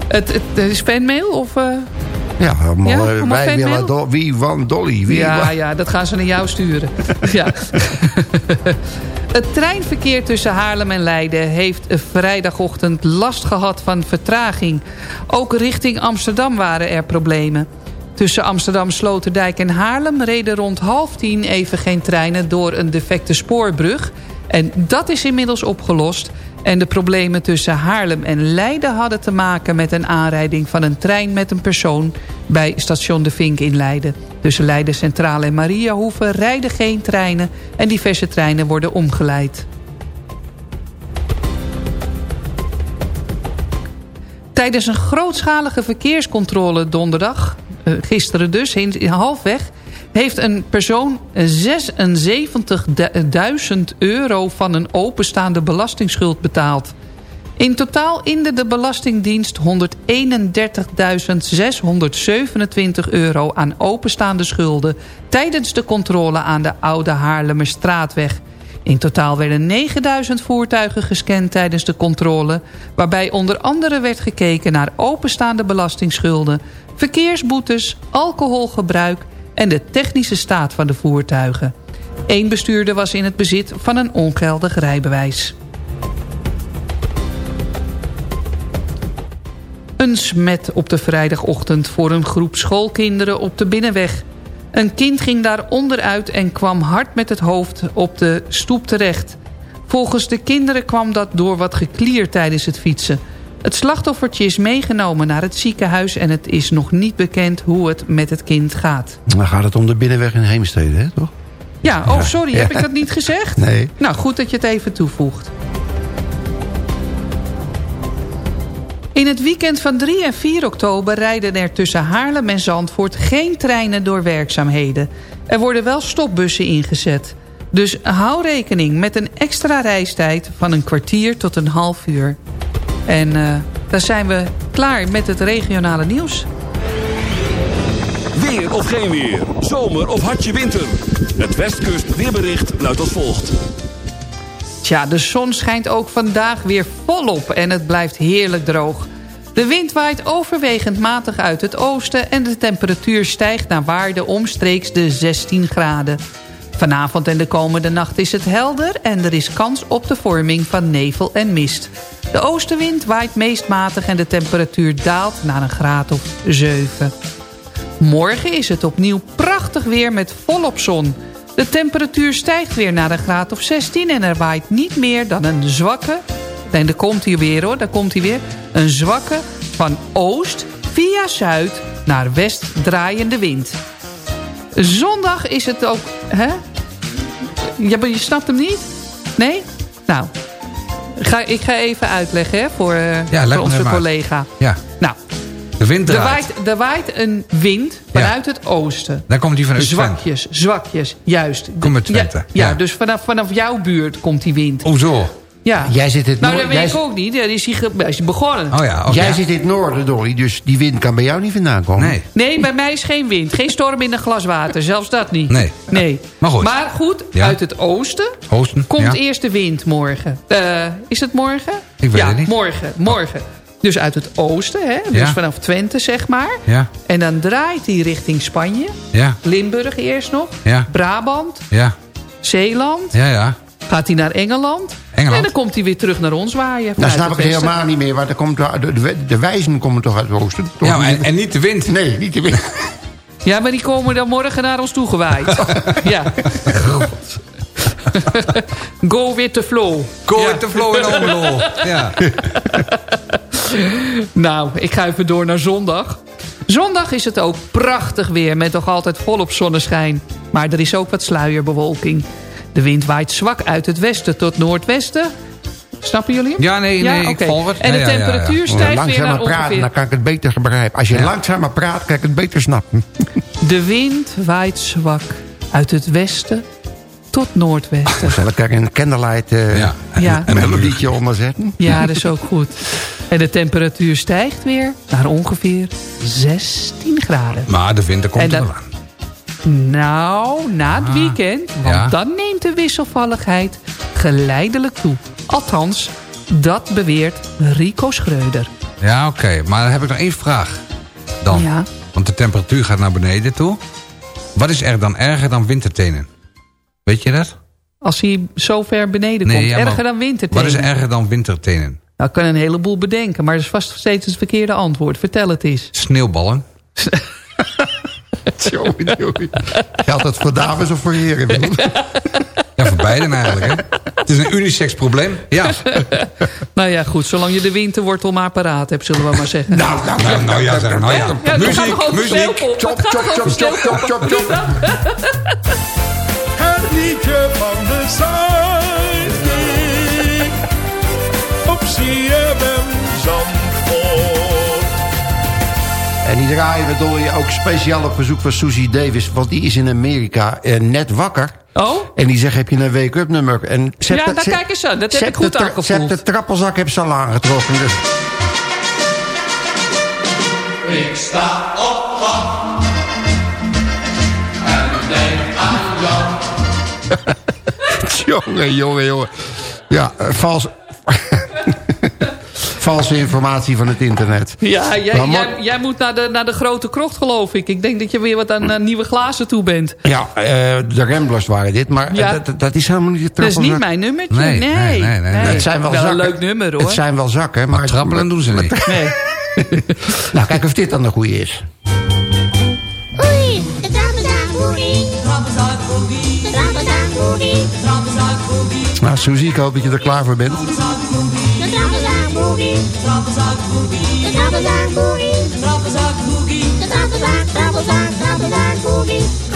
S8: Het, het, het is fanmail of... eh?
S6: Ja, allemaal,
S8: Ja,
S6: eh,
S8: allemaal
S6: wij
S8: fanmail?
S6: willen do- wie van Dolly. Wie
S8: ja, ja, dat gaan ze naar jou sturen. *laughs* ja. *laughs* Het treinverkeer tussen Haarlem en Leiden heeft vrijdagochtend last gehad van vertraging. Ook richting Amsterdam waren er problemen. Tussen Amsterdam, Sloterdijk en Haarlem reden rond half tien even geen treinen door een defecte spoorbrug. En dat is inmiddels opgelost. En de problemen tussen Haarlem en Leiden hadden te maken met een aanrijding van een trein met een persoon bij station De Vink in Leiden. Tussen Leiden Centraal en Mariahoeven rijden geen treinen en diverse treinen worden omgeleid. Tijdens een grootschalige verkeerscontrole donderdag, gisteren dus, halfweg... heeft een persoon 76.000 euro van een openstaande belastingsschuld betaald. In totaal inde de Belastingdienst 131.627 euro aan openstaande schulden... tijdens de controle aan de Oude Haarlemmerstraatweg... In totaal werden 9000 voertuigen gescand tijdens de controle... waarbij onder andere werd gekeken naar openstaande belastingsschulden... verkeersboetes, alcoholgebruik en de technische staat van de voertuigen. Eén bestuurder was in het bezit van een ongeldig rijbewijs. Een smet op de vrijdagochtend voor een groep schoolkinderen op de binnenweg... Een kind ging daar onderuit en kwam hard met het hoofd op de stoep terecht. Volgens de kinderen kwam dat door wat geklier tijdens het fietsen. Het slachtoffertje is meegenomen naar het ziekenhuis... en het is nog niet bekend hoe het met het kind gaat.
S6: Dan gaat het om de binnenweg in Heemstede, hè, toch?
S8: Ja, oh sorry, heb ik dat niet gezegd?
S6: Nee.
S8: Nou, goed dat je het even toevoegt. In het weekend van 3 en 4 oktober rijden er tussen Haarlem en Zandvoort geen treinen door werkzaamheden. Er worden wel stopbussen ingezet. Dus hou rekening met een extra reistijd van een kwartier tot een half uur. En uh, dan zijn we klaar met het regionale nieuws.
S2: Weer of geen weer, zomer of hartje winter. Het Westkust weerbericht luidt als volgt.
S8: Tja, de zon schijnt ook vandaag weer volop en het blijft heerlijk droog. De wind waait overwegend matig uit het oosten... en de temperatuur stijgt naar waarde omstreeks de 16 graden. Vanavond en de komende nacht is het helder... en er is kans op de vorming van nevel en mist. De oostenwind waait meest matig en de temperatuur daalt naar een graad of 7. Morgen is het opnieuw prachtig weer met volop zon... De temperatuur stijgt weer naar een graad of 16 en er waait niet meer dan een zwakke... Nee, daar komt hij weer hoor, daar komt hij weer. Een zwakke van oost via zuid naar west draaiende wind. Zondag is het ook... Hè? Ja, maar je snapt hem niet? Nee? Nou, ga, ik ga even uitleggen hè, voor,
S7: ja,
S8: voor onze collega.
S7: Ja.
S8: Nou,
S7: de wind
S8: er waait, er waait een wind vanuit
S7: ja.
S8: het oosten.
S7: Daar komt hij vanuit
S8: Zwakjes, zwakjes, juist.
S7: Kom met Twente.
S8: Ja, dus vanaf, vanaf jouw buurt komt die wind.
S7: Hoezo?
S8: Ja.
S6: Jij zit het
S8: nou, dat weet ik ook niet. Dat is hij, is begonnen.
S7: Oh ja, okay.
S6: Jij zit in het noorden, Dolly, dus die wind kan bij jou niet vandaan komen.
S7: Nee.
S8: Nee, bij mij is geen wind. Geen storm in een glas water. Zelfs dat niet.
S7: Nee.
S8: nee.
S7: Maar goed.
S8: Maar goed,
S7: Ja.
S8: uit het oosten
S7: Oosten,
S8: komt
S7: ja.
S8: eerst de wind morgen. Eh, is het morgen?
S7: Ik weet
S8: ja,
S7: het niet.
S8: morgen. Morgen. Dus uit het oosten, hè? dus
S7: Ja.
S8: vanaf Twente zeg maar.
S7: Ja,
S8: En dan draait hij richting Spanje.
S7: ja,
S8: Limburg eerst nog.
S7: ja,
S8: Brabant.
S7: ja,
S8: Zeeland.
S7: ja, ja.
S8: Gaat hij naar Engeland.
S7: Engeland.
S8: En dan komt hij weer terug naar ons waaien.
S6: Nou
S8: vanuit
S6: snap ik
S8: het
S6: helemaal niet meer, want er komt, de, de, de wijzen komen toch uit het oosten? Toch
S7: ja
S6: niet?
S7: en, en niet de wind.
S6: Nee, niet de wind. *laughs*
S8: Ja, maar die komen dan morgen naar ons toegewaaid. *laughs* ja. *laughs* Go with the flow.
S7: Go
S8: Ja.
S7: with the flow in Omelo. Ja.
S8: Nou, ik ga even door naar zondag. Zondag is het ook prachtig weer met nog altijd volop zonneschijn. Maar er is ook wat sluierbewolking. De wind waait zwak uit het westen tot noordwesten. Snappen jullie?
S7: Ja, nee, nee, ik volg het.
S8: En de
S7: Ja, ja, ja, ja.
S8: temperatuur
S6: Als je
S8: stijgt weer
S6: langzamer
S8: naar
S6: praat,
S8: ongeveer...
S6: dan kan ik het beter begrijpen. Als je
S7: Ja.
S6: langzamer praat, kan ik het beter snappen.
S8: De wind waait zwak uit het westen tot noordwesten.
S6: Zal ik er een candlelight eh
S7: Ja.
S8: Ja.
S6: een melodietje onder zetten?
S8: Ja, dat is ook goed. En de temperatuur stijgt weer naar ongeveer 16 graden.
S7: Maar de winter komt
S8: En
S7: er wel aan.
S8: Nou, na het
S7: Ah.
S8: weekend, want
S7: Ja.
S8: dan neemt de wisselvalligheid geleidelijk toe. Althans, dat beweert Rico Schreuder.
S7: Ja, oké. Maar dan heb ik nog één vraag. Dan.
S8: Ja.
S7: Want de temperatuur gaat naar beneden toe. Wat is er dan erger dan wintertenen? Weet je dat?
S8: Als hij zo ver beneden
S7: Nee,
S8: komt,
S7: ja,
S8: erger dan wintertenen.
S7: Wat is erger dan wintertenen?
S8: Nou, ik kan een heleboel bedenken, maar dat is vast steeds het verkeerde antwoord. Vertel het eens.
S7: Sneeuwballen. *laughs* *laughs*
S6: Jongen. Geldt dat voor dames of voor heren?
S7: Ja, voor beiden eigenlijk. Hè? Het is een unisex probleem. Ja.
S8: Nou ja, goed, zolang je de winterwortel maar paraat hebt, zullen we maar zeggen.
S6: Nou, nou,
S7: Nou, nou ja, zeg, nou ja.
S8: Gaat
S7: Muziek, muziek.
S6: Chop, chop, chop, chop, chop, chop, chop.
S14: Het liedje van de Zuidkiek. Op CFM Zandvoort.
S6: En die draaien we Dolly ook speciaal op verzoek van Susie Davis. Want die is in Amerika eh, net wakker.
S8: Oh?
S6: En die zegt, heb je een wake-up nummer? En zet
S8: Ja,
S6: dat-
S8: daar
S6: zet-
S8: kijk eens aan. Dat heb ik goed aangevoeld.
S6: Zet de trappelzak heb ze al aangetrokken. Dus.
S14: Ik sta op wacht. En denk aan jou. *laughs*
S6: jongen, jongen, jongen. Ja, eh, vals... *laughs* Valse informatie van het internet.
S8: Ja, jij,
S6: Maar
S8: jij, jij moet naar de, naar de grote krocht, geloof ik. Ik denk dat je weer wat aan eh, nieuwe glazen toe bent.
S6: Ja, eh, de Ramblers waren dit, maar eh,
S8: Ja.
S6: dat, dat- is helemaal niet de
S8: Dat is niet mijn nummertje.
S7: Nee,
S8: Nee,
S7: nee, nee, nee, nee.
S6: Het zijn wel,
S8: wel een leuk nummer, hoor.
S6: Het zijn wel zakken, maar...
S7: Trappelen doen ze niet.
S8: Nee. *laughs*
S6: Nou, kijk of dit dan de goede is.
S15: Oei, de.
S6: Nou, Suzie, ik hoop dat je er klaar voor bent.
S15: De boogie. De trappenzak boogie. De trappenzak boogie. De trappenzak boogie. De trappenzak, trappenzak, trappenzak boogie.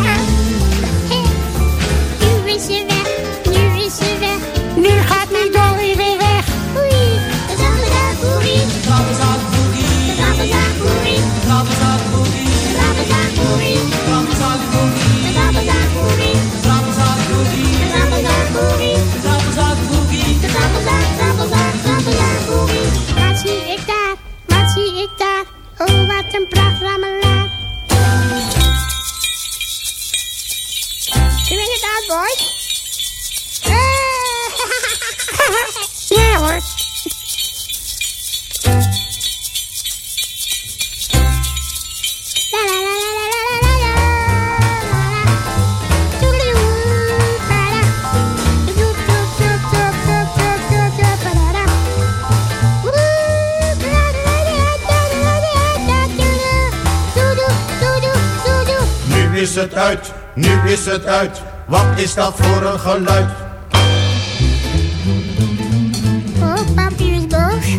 S15: doedoe. Doedoe, doedoe, doedoe.
S14: Nu is het uit, nu is het uit. Wat is dat voor een geluid?
S15: Oh, papi is boos.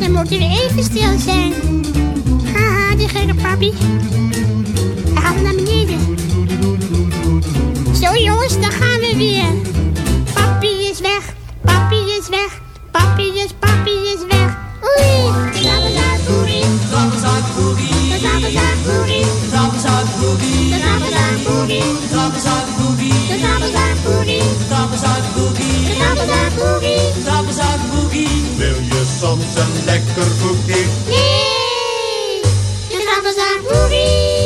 S15: Dan moet u even stil zijn. Haha, die gekke papi. Hij gaat naar beneden. Zo jongens, dan gaan we weer.
S14: Een lekker koekje?
S15: Nee, de trappenzak boerie.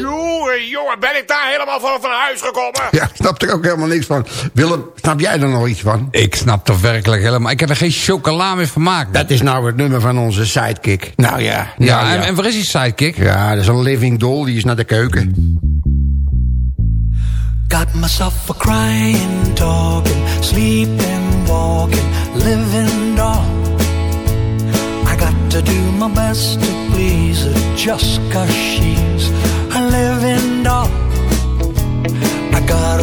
S11: Jongen, jongen, ben ik daar helemaal van van huis gekomen?
S6: Ja, ik snap er ook helemaal niks van. Willem, snap jij er nog iets van?
S7: Ik snap er werkelijk helemaal... Ik heb er geen chocola meer van gemaakt.
S6: Dat is nou het nummer van onze sidekick. Nou ja.
S7: Ja,
S6: nou
S7: en, en waar is die sidekick?
S6: Ja, dat is een living doll, die is naar de keuken.
S16: Got myself a crying, talking, sleeping, walking, living doll. I got to do my best to please her just cause she's a living doll. I got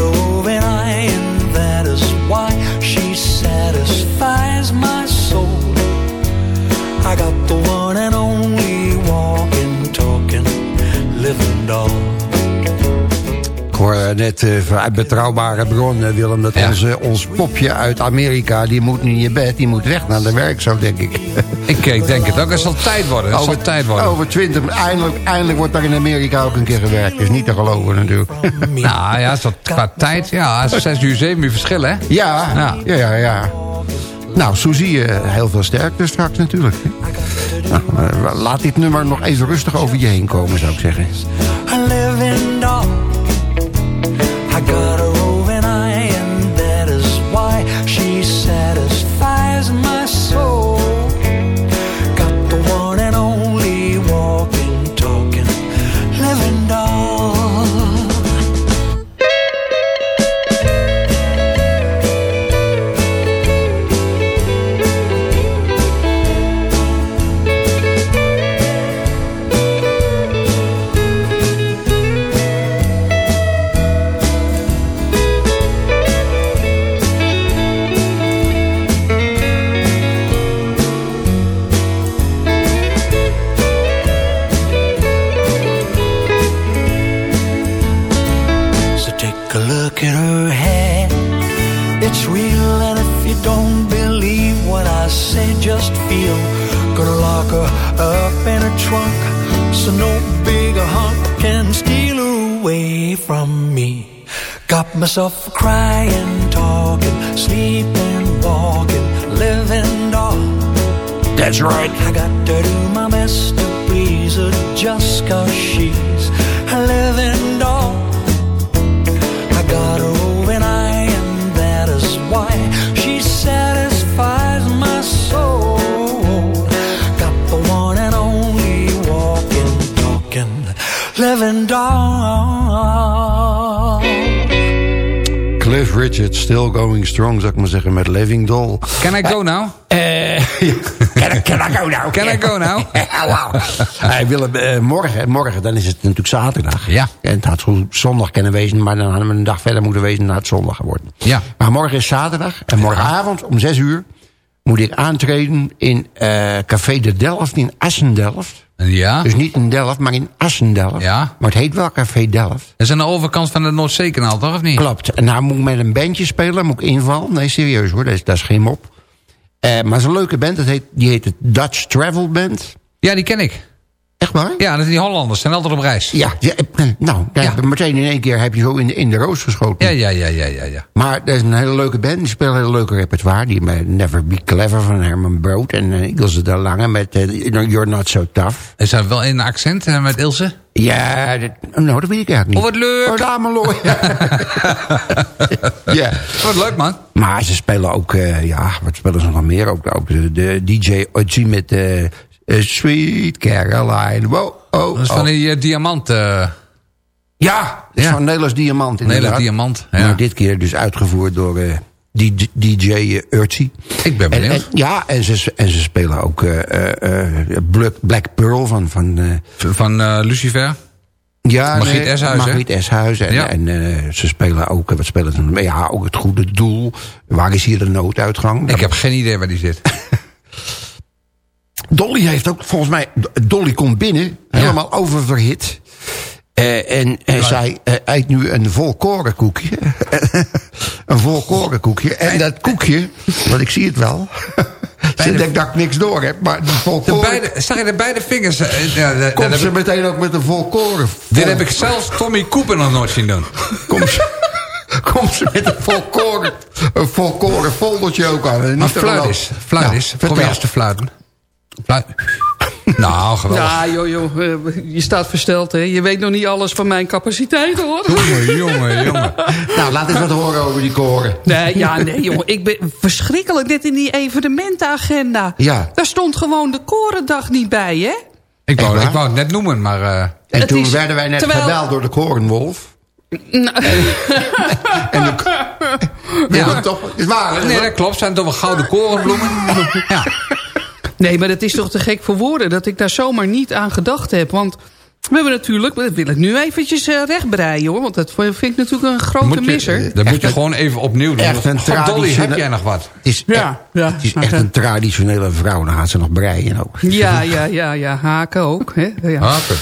S6: net eh, uit betrouwbare bron, eh, Willem, dat onze, ons popje uit Amerika... die moet niet in je bed, die moet weg naar de werk, zo denk ik. *laughs*
S7: Ik, ik denk het ook, het zal tijd worden. Het zal tijd worden.
S6: Over twintig, eindelijk, eindelijk wordt daar in Amerika ook een keer gewerkt. is niet te geloven natuurlijk. *laughs*
S7: Nou ja, zo qua tijd, ja, zes uur, zeven uur verschil, hè?
S6: Ja, ja, ja, ja. Nou, zo zie je heel veel sterkte straks natuurlijk. Nou, eh, laat dit nummer nog even rustig over je heen komen, zou ik zeggen.
S16: Myself crying, talking, sleeping, walking, living doll.
S6: That's right.
S16: I got to do my best to please her just cause she's
S6: Richard, still going strong, zou ik maar zeggen, met Living Doll.
S7: Can I go now?
S6: Eh, *laughs* can, I, can I go now?
S7: Can I go now? *laughs*
S6: Wauw. Hey, Willem, eh, morgen, morgen, dan is het natuurlijk zaterdag.
S7: Ja.
S6: En het had goed zondag kunnen wezen, maar dan hadden we een dag verder moeten wezen naar het zondag geworden.
S7: Ja.
S6: Maar morgen is zaterdag en morgenavond om 6 uur moet ik aantreden in eh, Café de Delft in Assendelft.
S7: Ja.
S6: Dus niet in Delft, maar in Assendelft.
S7: Ja.
S6: Maar het heet wel Café Delft.
S7: Dat is aan de overkant van het Noordzeekanaal, toch? Of niet?
S6: Klopt. En nou moet ik met een bandje spelen, moet ik invallen. Nee, serieus hoor, dat is, dat is geen mop. Eh, maar het is een leuke band, dat heet, die heet het Dutch Travel Band.
S7: Ja, die ken ik.
S6: Echt waar?
S7: Ja, dat die Hollanders. zijn altijd op reis.
S6: Ja, ja eh, nou, daar je meteen in één keer heb je zo in de, in de roos geschoten.
S7: Ja, ja, ja, ja, ja. ja.
S6: Maar dat is een hele leuke band. Die spelen een hele leuke repertoire. Die met Never Be Clever van Herman Brood. En uh, Ilse de Lange met eh, You're Not So Tough.
S7: Is dat wel een accent eh, met Ilse?
S6: Ja, dat, nou, dat weet ik eigenlijk niet.
S7: Oh, wat leuk.
S6: Oh, Damelooi. *laughs* ja.
S7: Wat leuk, man.
S6: Maar ze spelen ook, eh, ja, wat spelen ze nog meer? Ook, ook de, de DJ Ozzy met eh, eh, Sweet Caroline. Wow, oh,
S7: Dat is van
S6: oh.
S7: die eh, diamant... eh,
S6: Ja, dat is
S7: Ja.
S6: van Nederlands Diamant inderdaad.
S7: Nederlands Diamant, ja.
S6: Maar dit keer dus uitgevoerd door eh, die DJ Urtzy.
S7: Ik ben
S6: En,
S7: benieuwd.
S6: en- ja, en ze, en ze spelen ook Black, Pearl van... van
S7: van Lucifer.
S6: ja,
S7: Margriet
S6: nee,
S7: Eshuis?
S6: Margriet Eshuis. En,
S7: Ja.
S6: en ze spelen ook, wat spelen ze? Ja, ook het goede doel. Waar is hier de nooduitgang?
S7: Ik heb geen idee waar die zit. *laughs*
S6: Dolly heeft ook, volgens mij, Dolly komt binnen, helemaal oververhit. Eh, en en zij eh, eet nu een volkorenkoekje. *laughs* een volkorenkoekje. En dat koekje, want ik zie het wel. *laughs* Ze denkt dat ik niks door heb, maar die
S7: De
S6: volkoren...
S7: beide, zag je de beide vingers? eh, ja, de- dat
S6: Komt ze
S7: ik-
S6: meteen ook met een volkoren...
S7: dit heb ik zelfs Tommy Cooper nog nooit zien doen.
S6: Komt ze, *laughs* komt ze met een volkoren, een volkoren foldertje ook aan. En niet
S7: Maar fluit is. Fluit is.
S6: vertel.
S7: Probeer eens te fluiten. Nou, geweldig.
S8: Ja, joh, joh. eh, Je staat versteld, hè. Je weet nog niet alles van mijn capaciteiten, hoor.
S7: Jongen, jongen, jongen. *laughs*
S6: Nou, laat eens wat horen over die koren.
S8: Nee, ja, nee, jongen. Ik ben verschrikkelijk net in die evenementenagenda.
S6: Ja.
S8: Daar stond gewoon de Korendag niet bij, hè?
S7: Ik wou, ik wou het net noemen, maar... eh,
S6: En
S8: Het
S6: toen
S8: is-
S6: werden wij net
S8: terwijl-
S6: gebeld door de korenwolf.
S8: Nou,
S6: En de, *laughs* ja. dat toch, is waar, hè?
S7: nee, dat klopt. Zijn toch wel gouden korenbloemen? *laughs* Ja.
S8: Nee, maar dat is toch te gek voor woorden... dat ik daar zomaar niet aan gedacht heb. Want we hebben natuurlijk... dat wil ik nu eventjes eh, rechtbreien, hoor. Want dat vind ik natuurlijk een grote
S7: Moet je,
S8: misser.
S7: dat moet je gewoon even opnieuw doen.
S6: echt een
S7: God, Dolly, heb jij nog wat?
S6: Het is,
S8: Ja,
S6: echt,
S8: ja.
S6: het is echt een traditionele vrouw. Dan gaat ze nog breien ook.
S8: Ja, ja, ja, ja. Haken ook, hè? Ja.
S7: Haken.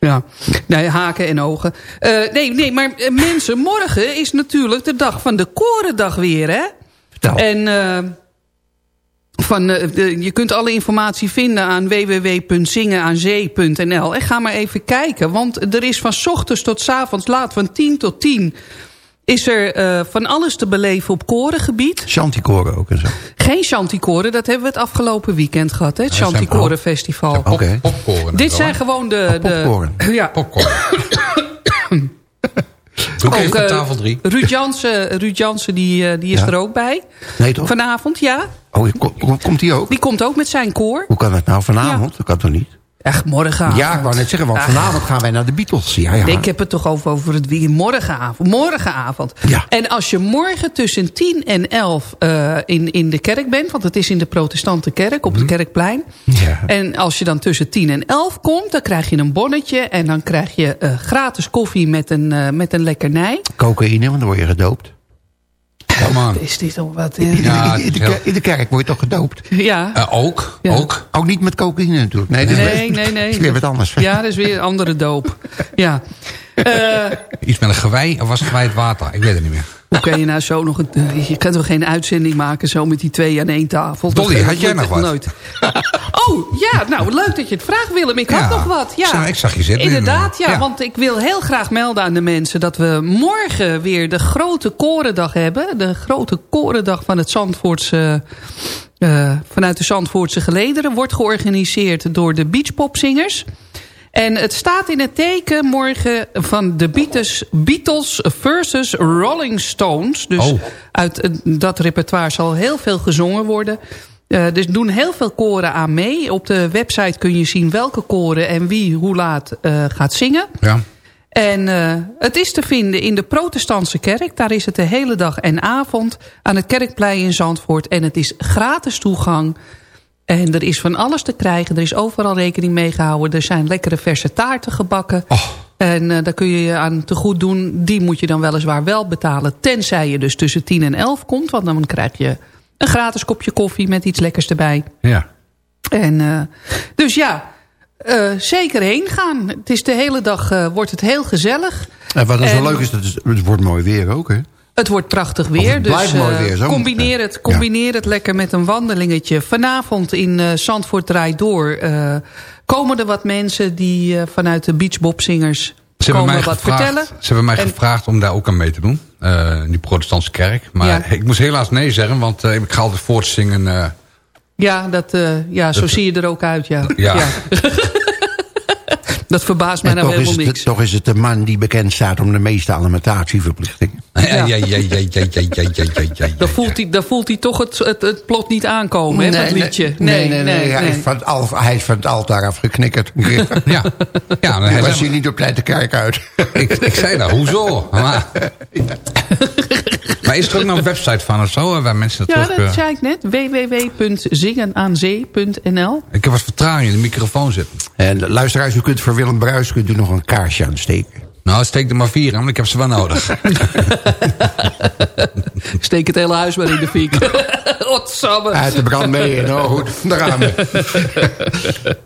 S8: Ja, nee, haken en ogen. Eh, nee, nee, maar eh, mensen, morgen is natuurlijk de dag van de Korendag weer, hè?
S6: Vertel.
S8: En eh, van, eh, de, je kunt alle informatie vinden aan www.zingenaanzee.nl. En ga maar even kijken, want er is van 's ochtends tot 's avonds laat, van 10 tot 10... is er eh, van alles te beleven op korengebied.
S6: Chanticoren ook en zo.
S8: Geen Chanticoren, dat hebben we het afgelopen weekend gehad, hè? Het
S7: zijn
S8: Chanticoren Festival.
S6: Oké.
S7: Popcorn.
S8: Dit zijn gewoon de... de
S6: popcorn.
S8: ja,
S7: Popcorn. *coughs* Even
S8: eh,
S7: op tafel drie.
S8: Ruud Jansen, Ruud Jansen die, eh, die is
S6: Ja.
S8: er ook bij.
S6: Nee toch?
S8: Vanavond, ja.
S6: Oh, kom- kom- komt die ook?
S8: Die komt ook met zijn koor.
S6: Hoe kan dat nou vanavond? Dat kan toch niet?
S8: Echt morgenavond.
S6: Ja, ik wou net zeggen, want
S8: Ah.
S6: vanavond gaan wij naar de Beatles. Ja, ja.
S8: Ik heb het toch over, over het weekend. Morgenavond. Morgenavond.
S6: Ja.
S8: En als je morgen tussen 10 en 11 eh, in, in de kerk bent... want het is in de protestante kerk op het Kerkplein...
S6: Mhm. Ja.
S8: en als je dan tussen 10 en 11 komt... dan krijg je een bonnetje... en dan krijg je eh, gratis koffie met een, eh, met een lekkernij.
S6: Cocaïne, want dan word je gedoopt.
S8: Is dit al wat... eh,
S7: Ja, *laughs*
S6: in, de, in de kerk word je toch gedoopt?
S8: ja.
S7: Eh, ook,
S8: Ja.
S7: ook.
S6: Ook niet met cocaïne natuurlijk. Nee,
S8: Nee, nee,
S6: is weer wat anders.
S8: Ja, dat is weer een andere doop. Ja. *laughs* Eh,
S7: Iets met een gewei, of was gewei het water? Ik weet het niet meer.
S8: Hoe kan je nou zo nog... Een, eh, je kan toch geen uitzending maken zo met die twee aan één tafel?
S7: Dolly,
S8: dat
S7: had jij nog wat?
S8: Nooit. Oh, ja, nou leuk dat je het vraagt Willem. Ik had nog wat. Ja.
S7: Ik zag je zitten.
S8: Inderdaad, ja,
S7: Ja.
S8: want ik wil heel graag melden aan de mensen... dat we morgen weer de grote korendag hebben. De grote korendag van het Zandvoortse... eh, vanuit de Zandvoortse gelederen. Wordt georganiseerd door de Beachpopzingers. En het staat in het teken morgen van de Beatles, Beatles versus Rolling Stones. Dus
S7: Oh.
S8: uit eh, dat repertoire zal heel veel gezongen worden. Eh, dus doen heel veel koren aan mee. Op de website kun je zien welke koren en wie hoe laat eh, gaat zingen.
S7: Ja.
S8: En uh, het is te vinden in de protestantse kerk. Daar is het de hele dag en avond aan het Kerkplein in Zandvoort. En het is gratis toegang. En er is van alles te krijgen. Er is overal rekening mee gehouden. Er zijn lekkere verse taarten gebakken.
S7: Oh.
S8: En uh, daar kun je je aan te goed doen. Die moet je dan weliswaar wel betalen. Tenzij je dus tussen 10 en 11 komt. Want dan krijg je een gratis kopje koffie met iets lekkers erbij.
S7: Ja.
S8: En uh, dus ja... Uh, zeker heen gaan. Het is de hele dag wordt het heel gezellig.
S6: En wat is wel leuk is, dat het, het wordt mooi weer ook, hè?
S8: Het wordt prachtig weer.
S6: het
S8: dus
S6: mooi weer, zo
S8: combineer, het, combineer het lekker met een wandelingetje. Vanavond in uh, Zandvoort draait door. komen er wat mensen die vanuit de beachbopzingers komen wat
S7: gevraagd,
S8: vertellen.
S7: Ze hebben mij
S8: En-
S7: gevraagd om daar ook aan mee te doen. eh, in die protestantse kerk. Maar
S8: Ja.
S7: ik moest helaas nee zeggen, want eh, ik ga altijd voortzingen. eh
S8: Ja, dat, ja zo zie je er ook uit, ja.
S7: Ja. *laughs*
S8: Dat verbaast mij
S6: en
S8: nou helemaal niks.
S6: toch is het de man die bekend staat om de meeste alimentatieverplichting.
S7: Ja. Ja, ja, ja, ja,
S8: daar, voelt hij, daar voelt hij toch het, het, het plot niet aankomen, hè, dat liedje.
S6: Nee, nee, nee. Hij, is van het al, hij altaar afgeknikkerd.
S7: ja. ja maar
S6: hij was hier niet op tijd te kijken uit.
S7: ik, ik zei dat, hoezo? Maar is er ook nog een website van of zo, eh, waar mensen dat
S8: Ja,
S7: terug...
S8: dat
S7: eh,
S8: zei ik net. www.zingenaanzee.nl
S7: ik heb wat vertraging in de microfoon zitten.
S6: En luisteraars, u kunt voor Willem Bruis kunt u nog een kaarsje aansteken.
S7: Nou, steek er maar vier aan, want ik heb ze wel nodig. *laughs*
S8: Steek het hele huis maar in de fik. *laughs* Godsamme.
S6: Uit de brand mee. Nou goed, daar gaan we.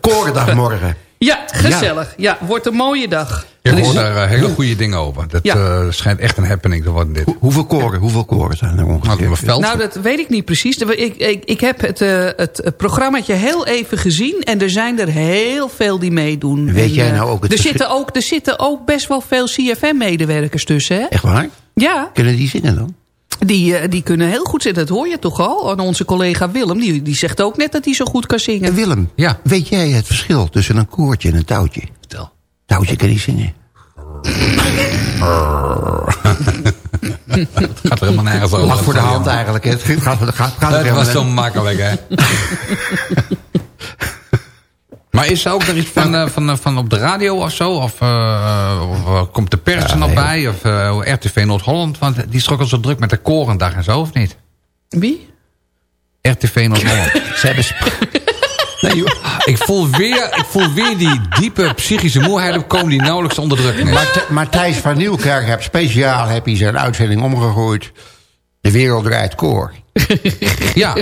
S6: Korendag morgen.
S8: Ja, gezellig. Ja, wordt een mooie dag. Er is-
S7: hoort daar eh, hele goede dingen over. Dat
S8: Ja.
S7: eh, schijnt echt een happening te worden, dit.
S6: Hoeveel koren, hoeveel koren zijn er
S7: Nou,
S6: ongeveer?
S8: Nou, dat weet ik niet precies. Ik, ik, ik heb het, eh het programmaatje heel even gezien. En er zijn er heel veel die meedoen.
S6: Weet
S8: En,
S6: jij nou ook het
S8: er zitten ook, er zitten ook best wel veel CFM-medewerkers tussen. Hè?
S6: Echt waar?
S8: Ja,
S6: Kunnen die zingen dan?
S8: Die, eh, die kunnen heel goed zingen. Dat hoor je toch al. En onze collega Willem, die, die zegt ook net dat hij zo goed kan zingen.
S6: En Willem,
S7: Ja.
S6: weet jij het verschil tussen een koortje en een touwtje?
S7: Vertel.
S6: Touwtje kan niet zingen. *laughs*
S7: Gaat er helemaal nergens over.
S6: Lag voor de hand eigenlijk. hè. Het gaat, gaat, gaat, gaat
S7: Dat was zo makkelijk, hè? *laughs* maar is er ook nog iets van, eh, van, eh, van op de radio of zo? Of, eh, of, komt de pers er nog bij? Of RTV Noord-Holland? Want die is toch al zo druk met de korendag en zo, of niet?
S8: Wie?
S7: RTV Noord-Holland. *laughs*
S6: Ze hebben Nee,
S7: ik, voel weer, ik voel weer die diepe psychische moeheid opkomen die nauwelijks te onderdrukken is.
S6: Maar, Thijs van Nieuwkerk heeft speciaal heb hij zijn uitzending omgegooid. De wereld draait koor. *laughs*
S7: Ja,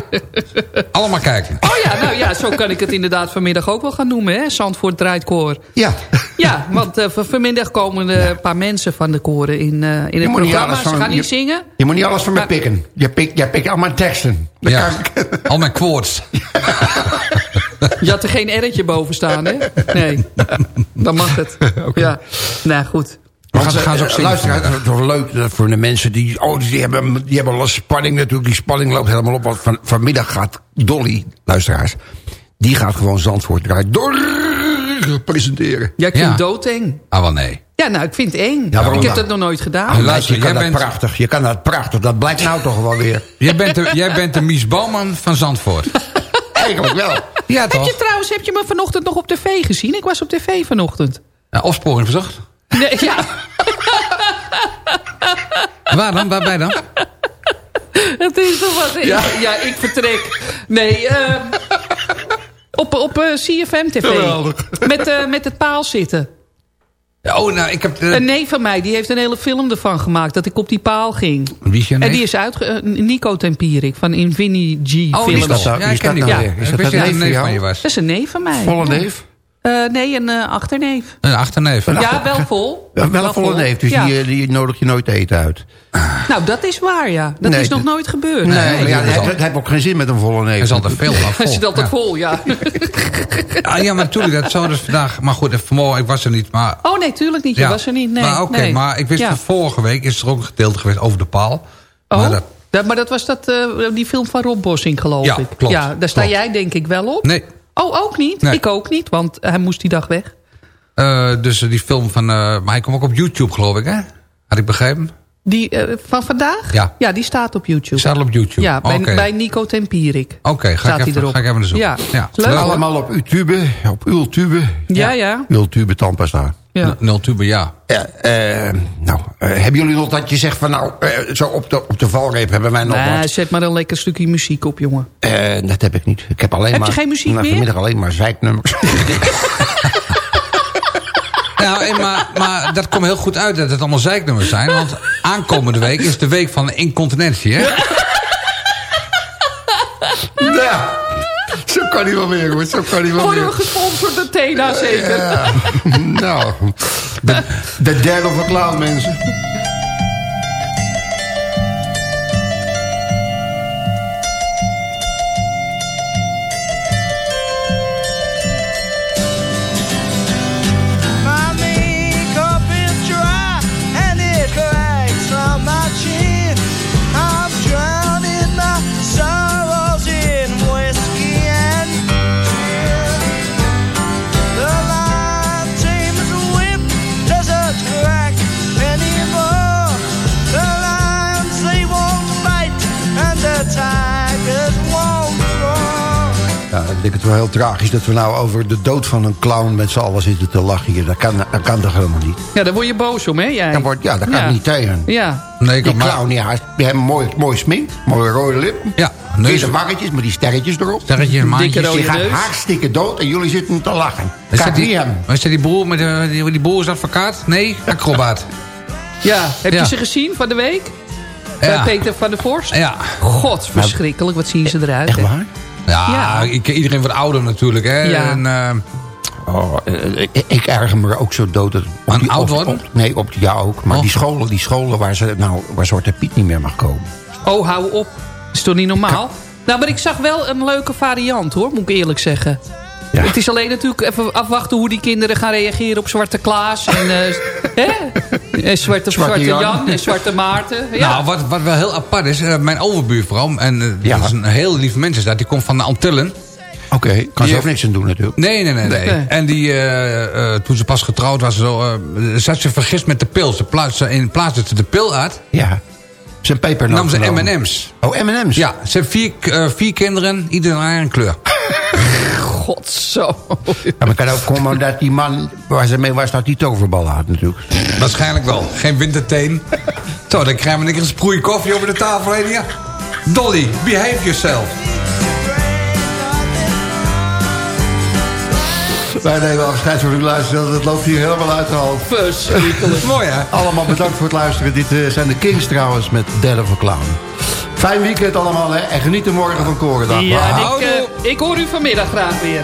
S7: allemaal kijken.
S8: Oh ja, nou ja, zo kan ik het inderdaad vanmiddag ook wel gaan noemen. Hè? Zandvoort draait koor.
S6: Ja.
S8: Ja, want eh, van- vanmiddag komen er een paar mensen van de koren in, eh, in het
S6: moet niet
S8: programma.
S6: alles
S8: Ze
S6: van-
S8: gaan niet
S6: je-
S8: zingen.
S6: Je moet niet alles van me
S8: Maar-
S6: pikken. Je pikt, je pikt allemaal teksten. Dat
S7: Ja,
S6: kan ik. *laughs*
S7: al mijn quotes.
S8: Je had er geen R'tje boven staan, hè? Nee, dan mag het. *laughs* Ja, nou goed.
S7: Maar gaan ze, gaan ze ook
S6: Eh,
S7: zingen?
S6: Luister, het is toch leuk eh, voor de mensen die... Oh, die hebben, die hebben al een spanning natuurlijk. Die spanning loopt helemaal op. Want van, vanmiddag gaat Dolly, luisteraars... die gaat gewoon Zandvoort draait door presenteren.
S8: Ja, ik vind
S7: Ja.
S8: doodeng.
S7: Ah, wel nee.
S8: Ja, nou, ik vind het eng.
S6: waarom
S8: ik heb
S6: dan?
S8: dat nog nooit gedaan.
S6: Ah,
S7: luister,
S6: je kan
S7: jij
S6: dat
S7: bent-
S6: prachtig. Je kan dat prachtig. Dat blijkt nou toch wel weer. *laughs*
S7: Jij bent de, jij bent de Mies Bouwman van Zandvoort. *laughs*
S6: Eigenlijk wel.
S7: Ja,
S8: Heb je
S7: toch?
S8: trouwens, heb je me vanochtend nog op tv gezien? Ik was op tv vanochtend.
S7: Ja, opsporing verzocht.
S8: Nee, ja, *laughs*
S7: Waar dan? Waarbij dan?
S8: het is toch wat. Ja, ja ik vertrek. Nee, eh, op, op eh, CFM TV. Met, eh, met het paal zitten.
S7: Ja, Oh, nou, ik heb... De...
S8: Een neef van mij, die heeft een hele film ervan gemaakt. Dat ik op die paal ging.
S7: Wie is je
S8: En die is uitge... eh, Nico Tempierik van Infini G
S7: Oh,
S8: Films.
S7: die is dat. Ja,
S6: is
S7: ken
S6: dat nou weer? Is dat een
S7: dat
S6: neef
S7: een neef
S6: van
S7: van je was.
S8: Dat is een neef van mij.
S6: Volle
S8: ja.
S6: neef?
S8: Eh, nee, een eh, achterneef.
S7: Een achterneef.
S8: Ja, wel vol. *laughs*
S6: Ja, wel een volle neef. Dus
S8: Ja.
S6: die, eh, die nodig je nooit te eten uit.
S8: Nou, dat is waar, ja. Dat
S6: Nee,
S8: is nog
S6: dat-
S8: nooit gebeurd.
S6: Nee, maar ja,
S7: dat is
S6: heeft ook geen zin met een volle neef.
S7: Hij is altijd veel *laughs* af.
S8: Hij zit altijd vol, ja. *laughs*
S7: Ah, ja, maar natuurlijk, dat zou dus vandaag... Maar goed, vanmorgen, ik was er niet, maar...
S8: Oh nee, tuurlijk niet. Je was er niet. Nee,
S7: maar oké,
S8: nee.
S7: maar ik wist
S8: Ja.
S7: van vorige week is er ook een gedeelte geweest over de paal.
S8: Oh,
S7: Maar dat,
S8: dat, maar dat was dat, eh, die film van Rob Bossing, geloof
S7: Ja,
S8: ik.
S7: klopt,
S8: Ja, daar sta
S7: klopt.
S8: jij denk ik wel op.
S7: nee,
S8: Oh, ook niet?
S7: Nee.
S8: Ik ook niet, want hij moest die dag weg.
S7: eh, dus die film van... eh, maar hij komt ook op YouTube, geloof ik, hè? Had ik begrepen?
S8: Die eh, van vandaag?
S7: Ja.
S8: Ja, die staat op YouTube.
S7: Staat op YouTube.
S8: Ja, bij,
S7: Oké.
S8: bij Nico Tempierik.
S7: Oké, ga, ik
S8: hij
S7: even-
S8: erop.
S7: ga ik even zoeken.
S8: Ja.
S7: Ja.
S8: Leuk.
S6: Allemaal op uw tube, op uw tube.
S8: Ja, ja.
S6: Uw tube tandpasta.
S8: Ja.
S7: Nul tuber, ja.
S6: Ja, eh, nou, eh, hebben jullie nog dat je zegt van nou, eh, zo op de, op de valreep hebben wij nog
S8: Nee,
S6: wat?
S8: zet maar een lekker stukje muziek op, jongen.
S6: Eh, dat heb ik niet. Ik heb alleen
S8: Heb je
S6: maar...
S8: geen muziek
S6: nou,
S8: meer?
S6: Vanmiddag alleen maar zeiknummers. *laughs*
S7: Nou, maar, maar dat komt heel goed uit dat het allemaal zeiknummers zijn. Want aankomende week is de week van incontinentie, hè?
S6: ja, zo kan hij wel weer, hoor. Zo kan hij wel
S8: Worden we gesponsord door Tena, zeker?
S6: Ja. nou, de, de derde verklaard, mensen. Ja, ik denk het wel heel tragisch dat we nou over de dood van een clown met z'n allen zitten te lachen hier. Dat kan, dat kan toch helemaal niet?
S8: Ja, daar word je boos om, hè, jij?
S6: Dat wordt, ja, dat kan
S8: Ja.
S6: niet tegen.
S8: Ja.
S7: Nee, ik
S6: Die
S7: maar
S6: clown, ja, die hebben mooi, mooi smink, mooie rode lippen.
S7: Ja,
S6: en wakkertjes met die sterretjes erop.
S7: Sterretjes en maantjes.
S8: Dikke
S6: Die gaat hartstikke dood en jullie zitten te lachen.
S7: Is
S6: Kan
S7: dat
S6: niet
S7: die,
S6: hebben.
S7: is dat die broer met de, die, die broer is advocaat? Nee, acrobaat.
S8: Ja, heb
S7: Ja.
S8: je ze gezien van de week?
S7: Ja.
S8: Bij Peter van der Vorst?
S7: Ja.
S8: God, verschrikkelijk. Wat zien ze eruit,
S6: Echt
S8: hè?
S7: Ja,
S8: Ja.
S7: Ik, iedereen wordt ouder natuurlijk, hè.
S8: Ja.
S7: En, eh,
S6: Oh, eh, ik, ik erger me ook zo dood. Dat op
S7: Aan
S6: die-
S7: oud worden?
S6: op- nee, op ja ook. Maar
S7: Oh.
S6: die scholen, die scholen waar, ze, nou, waar Zwarte Piet niet meer mag komen.
S8: Oh, hou op. Is toch niet normaal? Nou, maar ik zag wel een leuke variant, hoor. Moet ik eerlijk zeggen.
S6: Ja.
S8: Het is alleen natuurlijk even afwachten hoe die kinderen gaan reageren op Zwarte Klaas. En, eh, hè? en Zwarte, Zwarte,
S6: Jan.
S8: Jan. en Zwarte Maarten. Ja.
S7: Nou, wat, wat wel heel apart is, eh, mijn overbuurvrouw, en eh,
S6: Ja.
S7: dat is een heel lieve mens is dat, die komt van de Antillen.
S6: Oké, kan
S7: Die
S6: ze ook niks aan doen natuurlijk.
S7: Nee, nee, nee. nee.
S8: Nee.
S7: En die, eh, eh, toen ze pas getrouwd was, zo, eh, zat ze vergist met de pil. Ze plaats, in plaats dat ze de pil had,
S6: Ja. Zijn
S7: nam ze. M&M's.
S6: Oh, M&M's?
S7: Ja, ze heeft vier, eh, vier kinderen, ieder naar een kleur. *laughs*
S8: God, zo.
S6: Ja, maar kan ook komen dat die man waar ze mee was, dat die toverbal had natuurlijk.
S7: Waarschijnlijk wel. Geen winterteen. Zo, dan krijgen we een keer een sproei koffie over de tafel heen. Ja. Dolly, behave yourself.
S6: Wij nemen afscheid van u luisteren. Het loopt hier helemaal uit de hand.
S8: Verschrikkelijk.
S7: Mooi, hè?
S6: Allemaal bedankt voor het luisteren. Dit eh, zijn de Kings trouwens met Derde voor Clown. Fijn weekend allemaal hè. En geniet er morgen van Korendag.
S8: Ja, ik, eh, ik hoor u vanmiddag graag weer.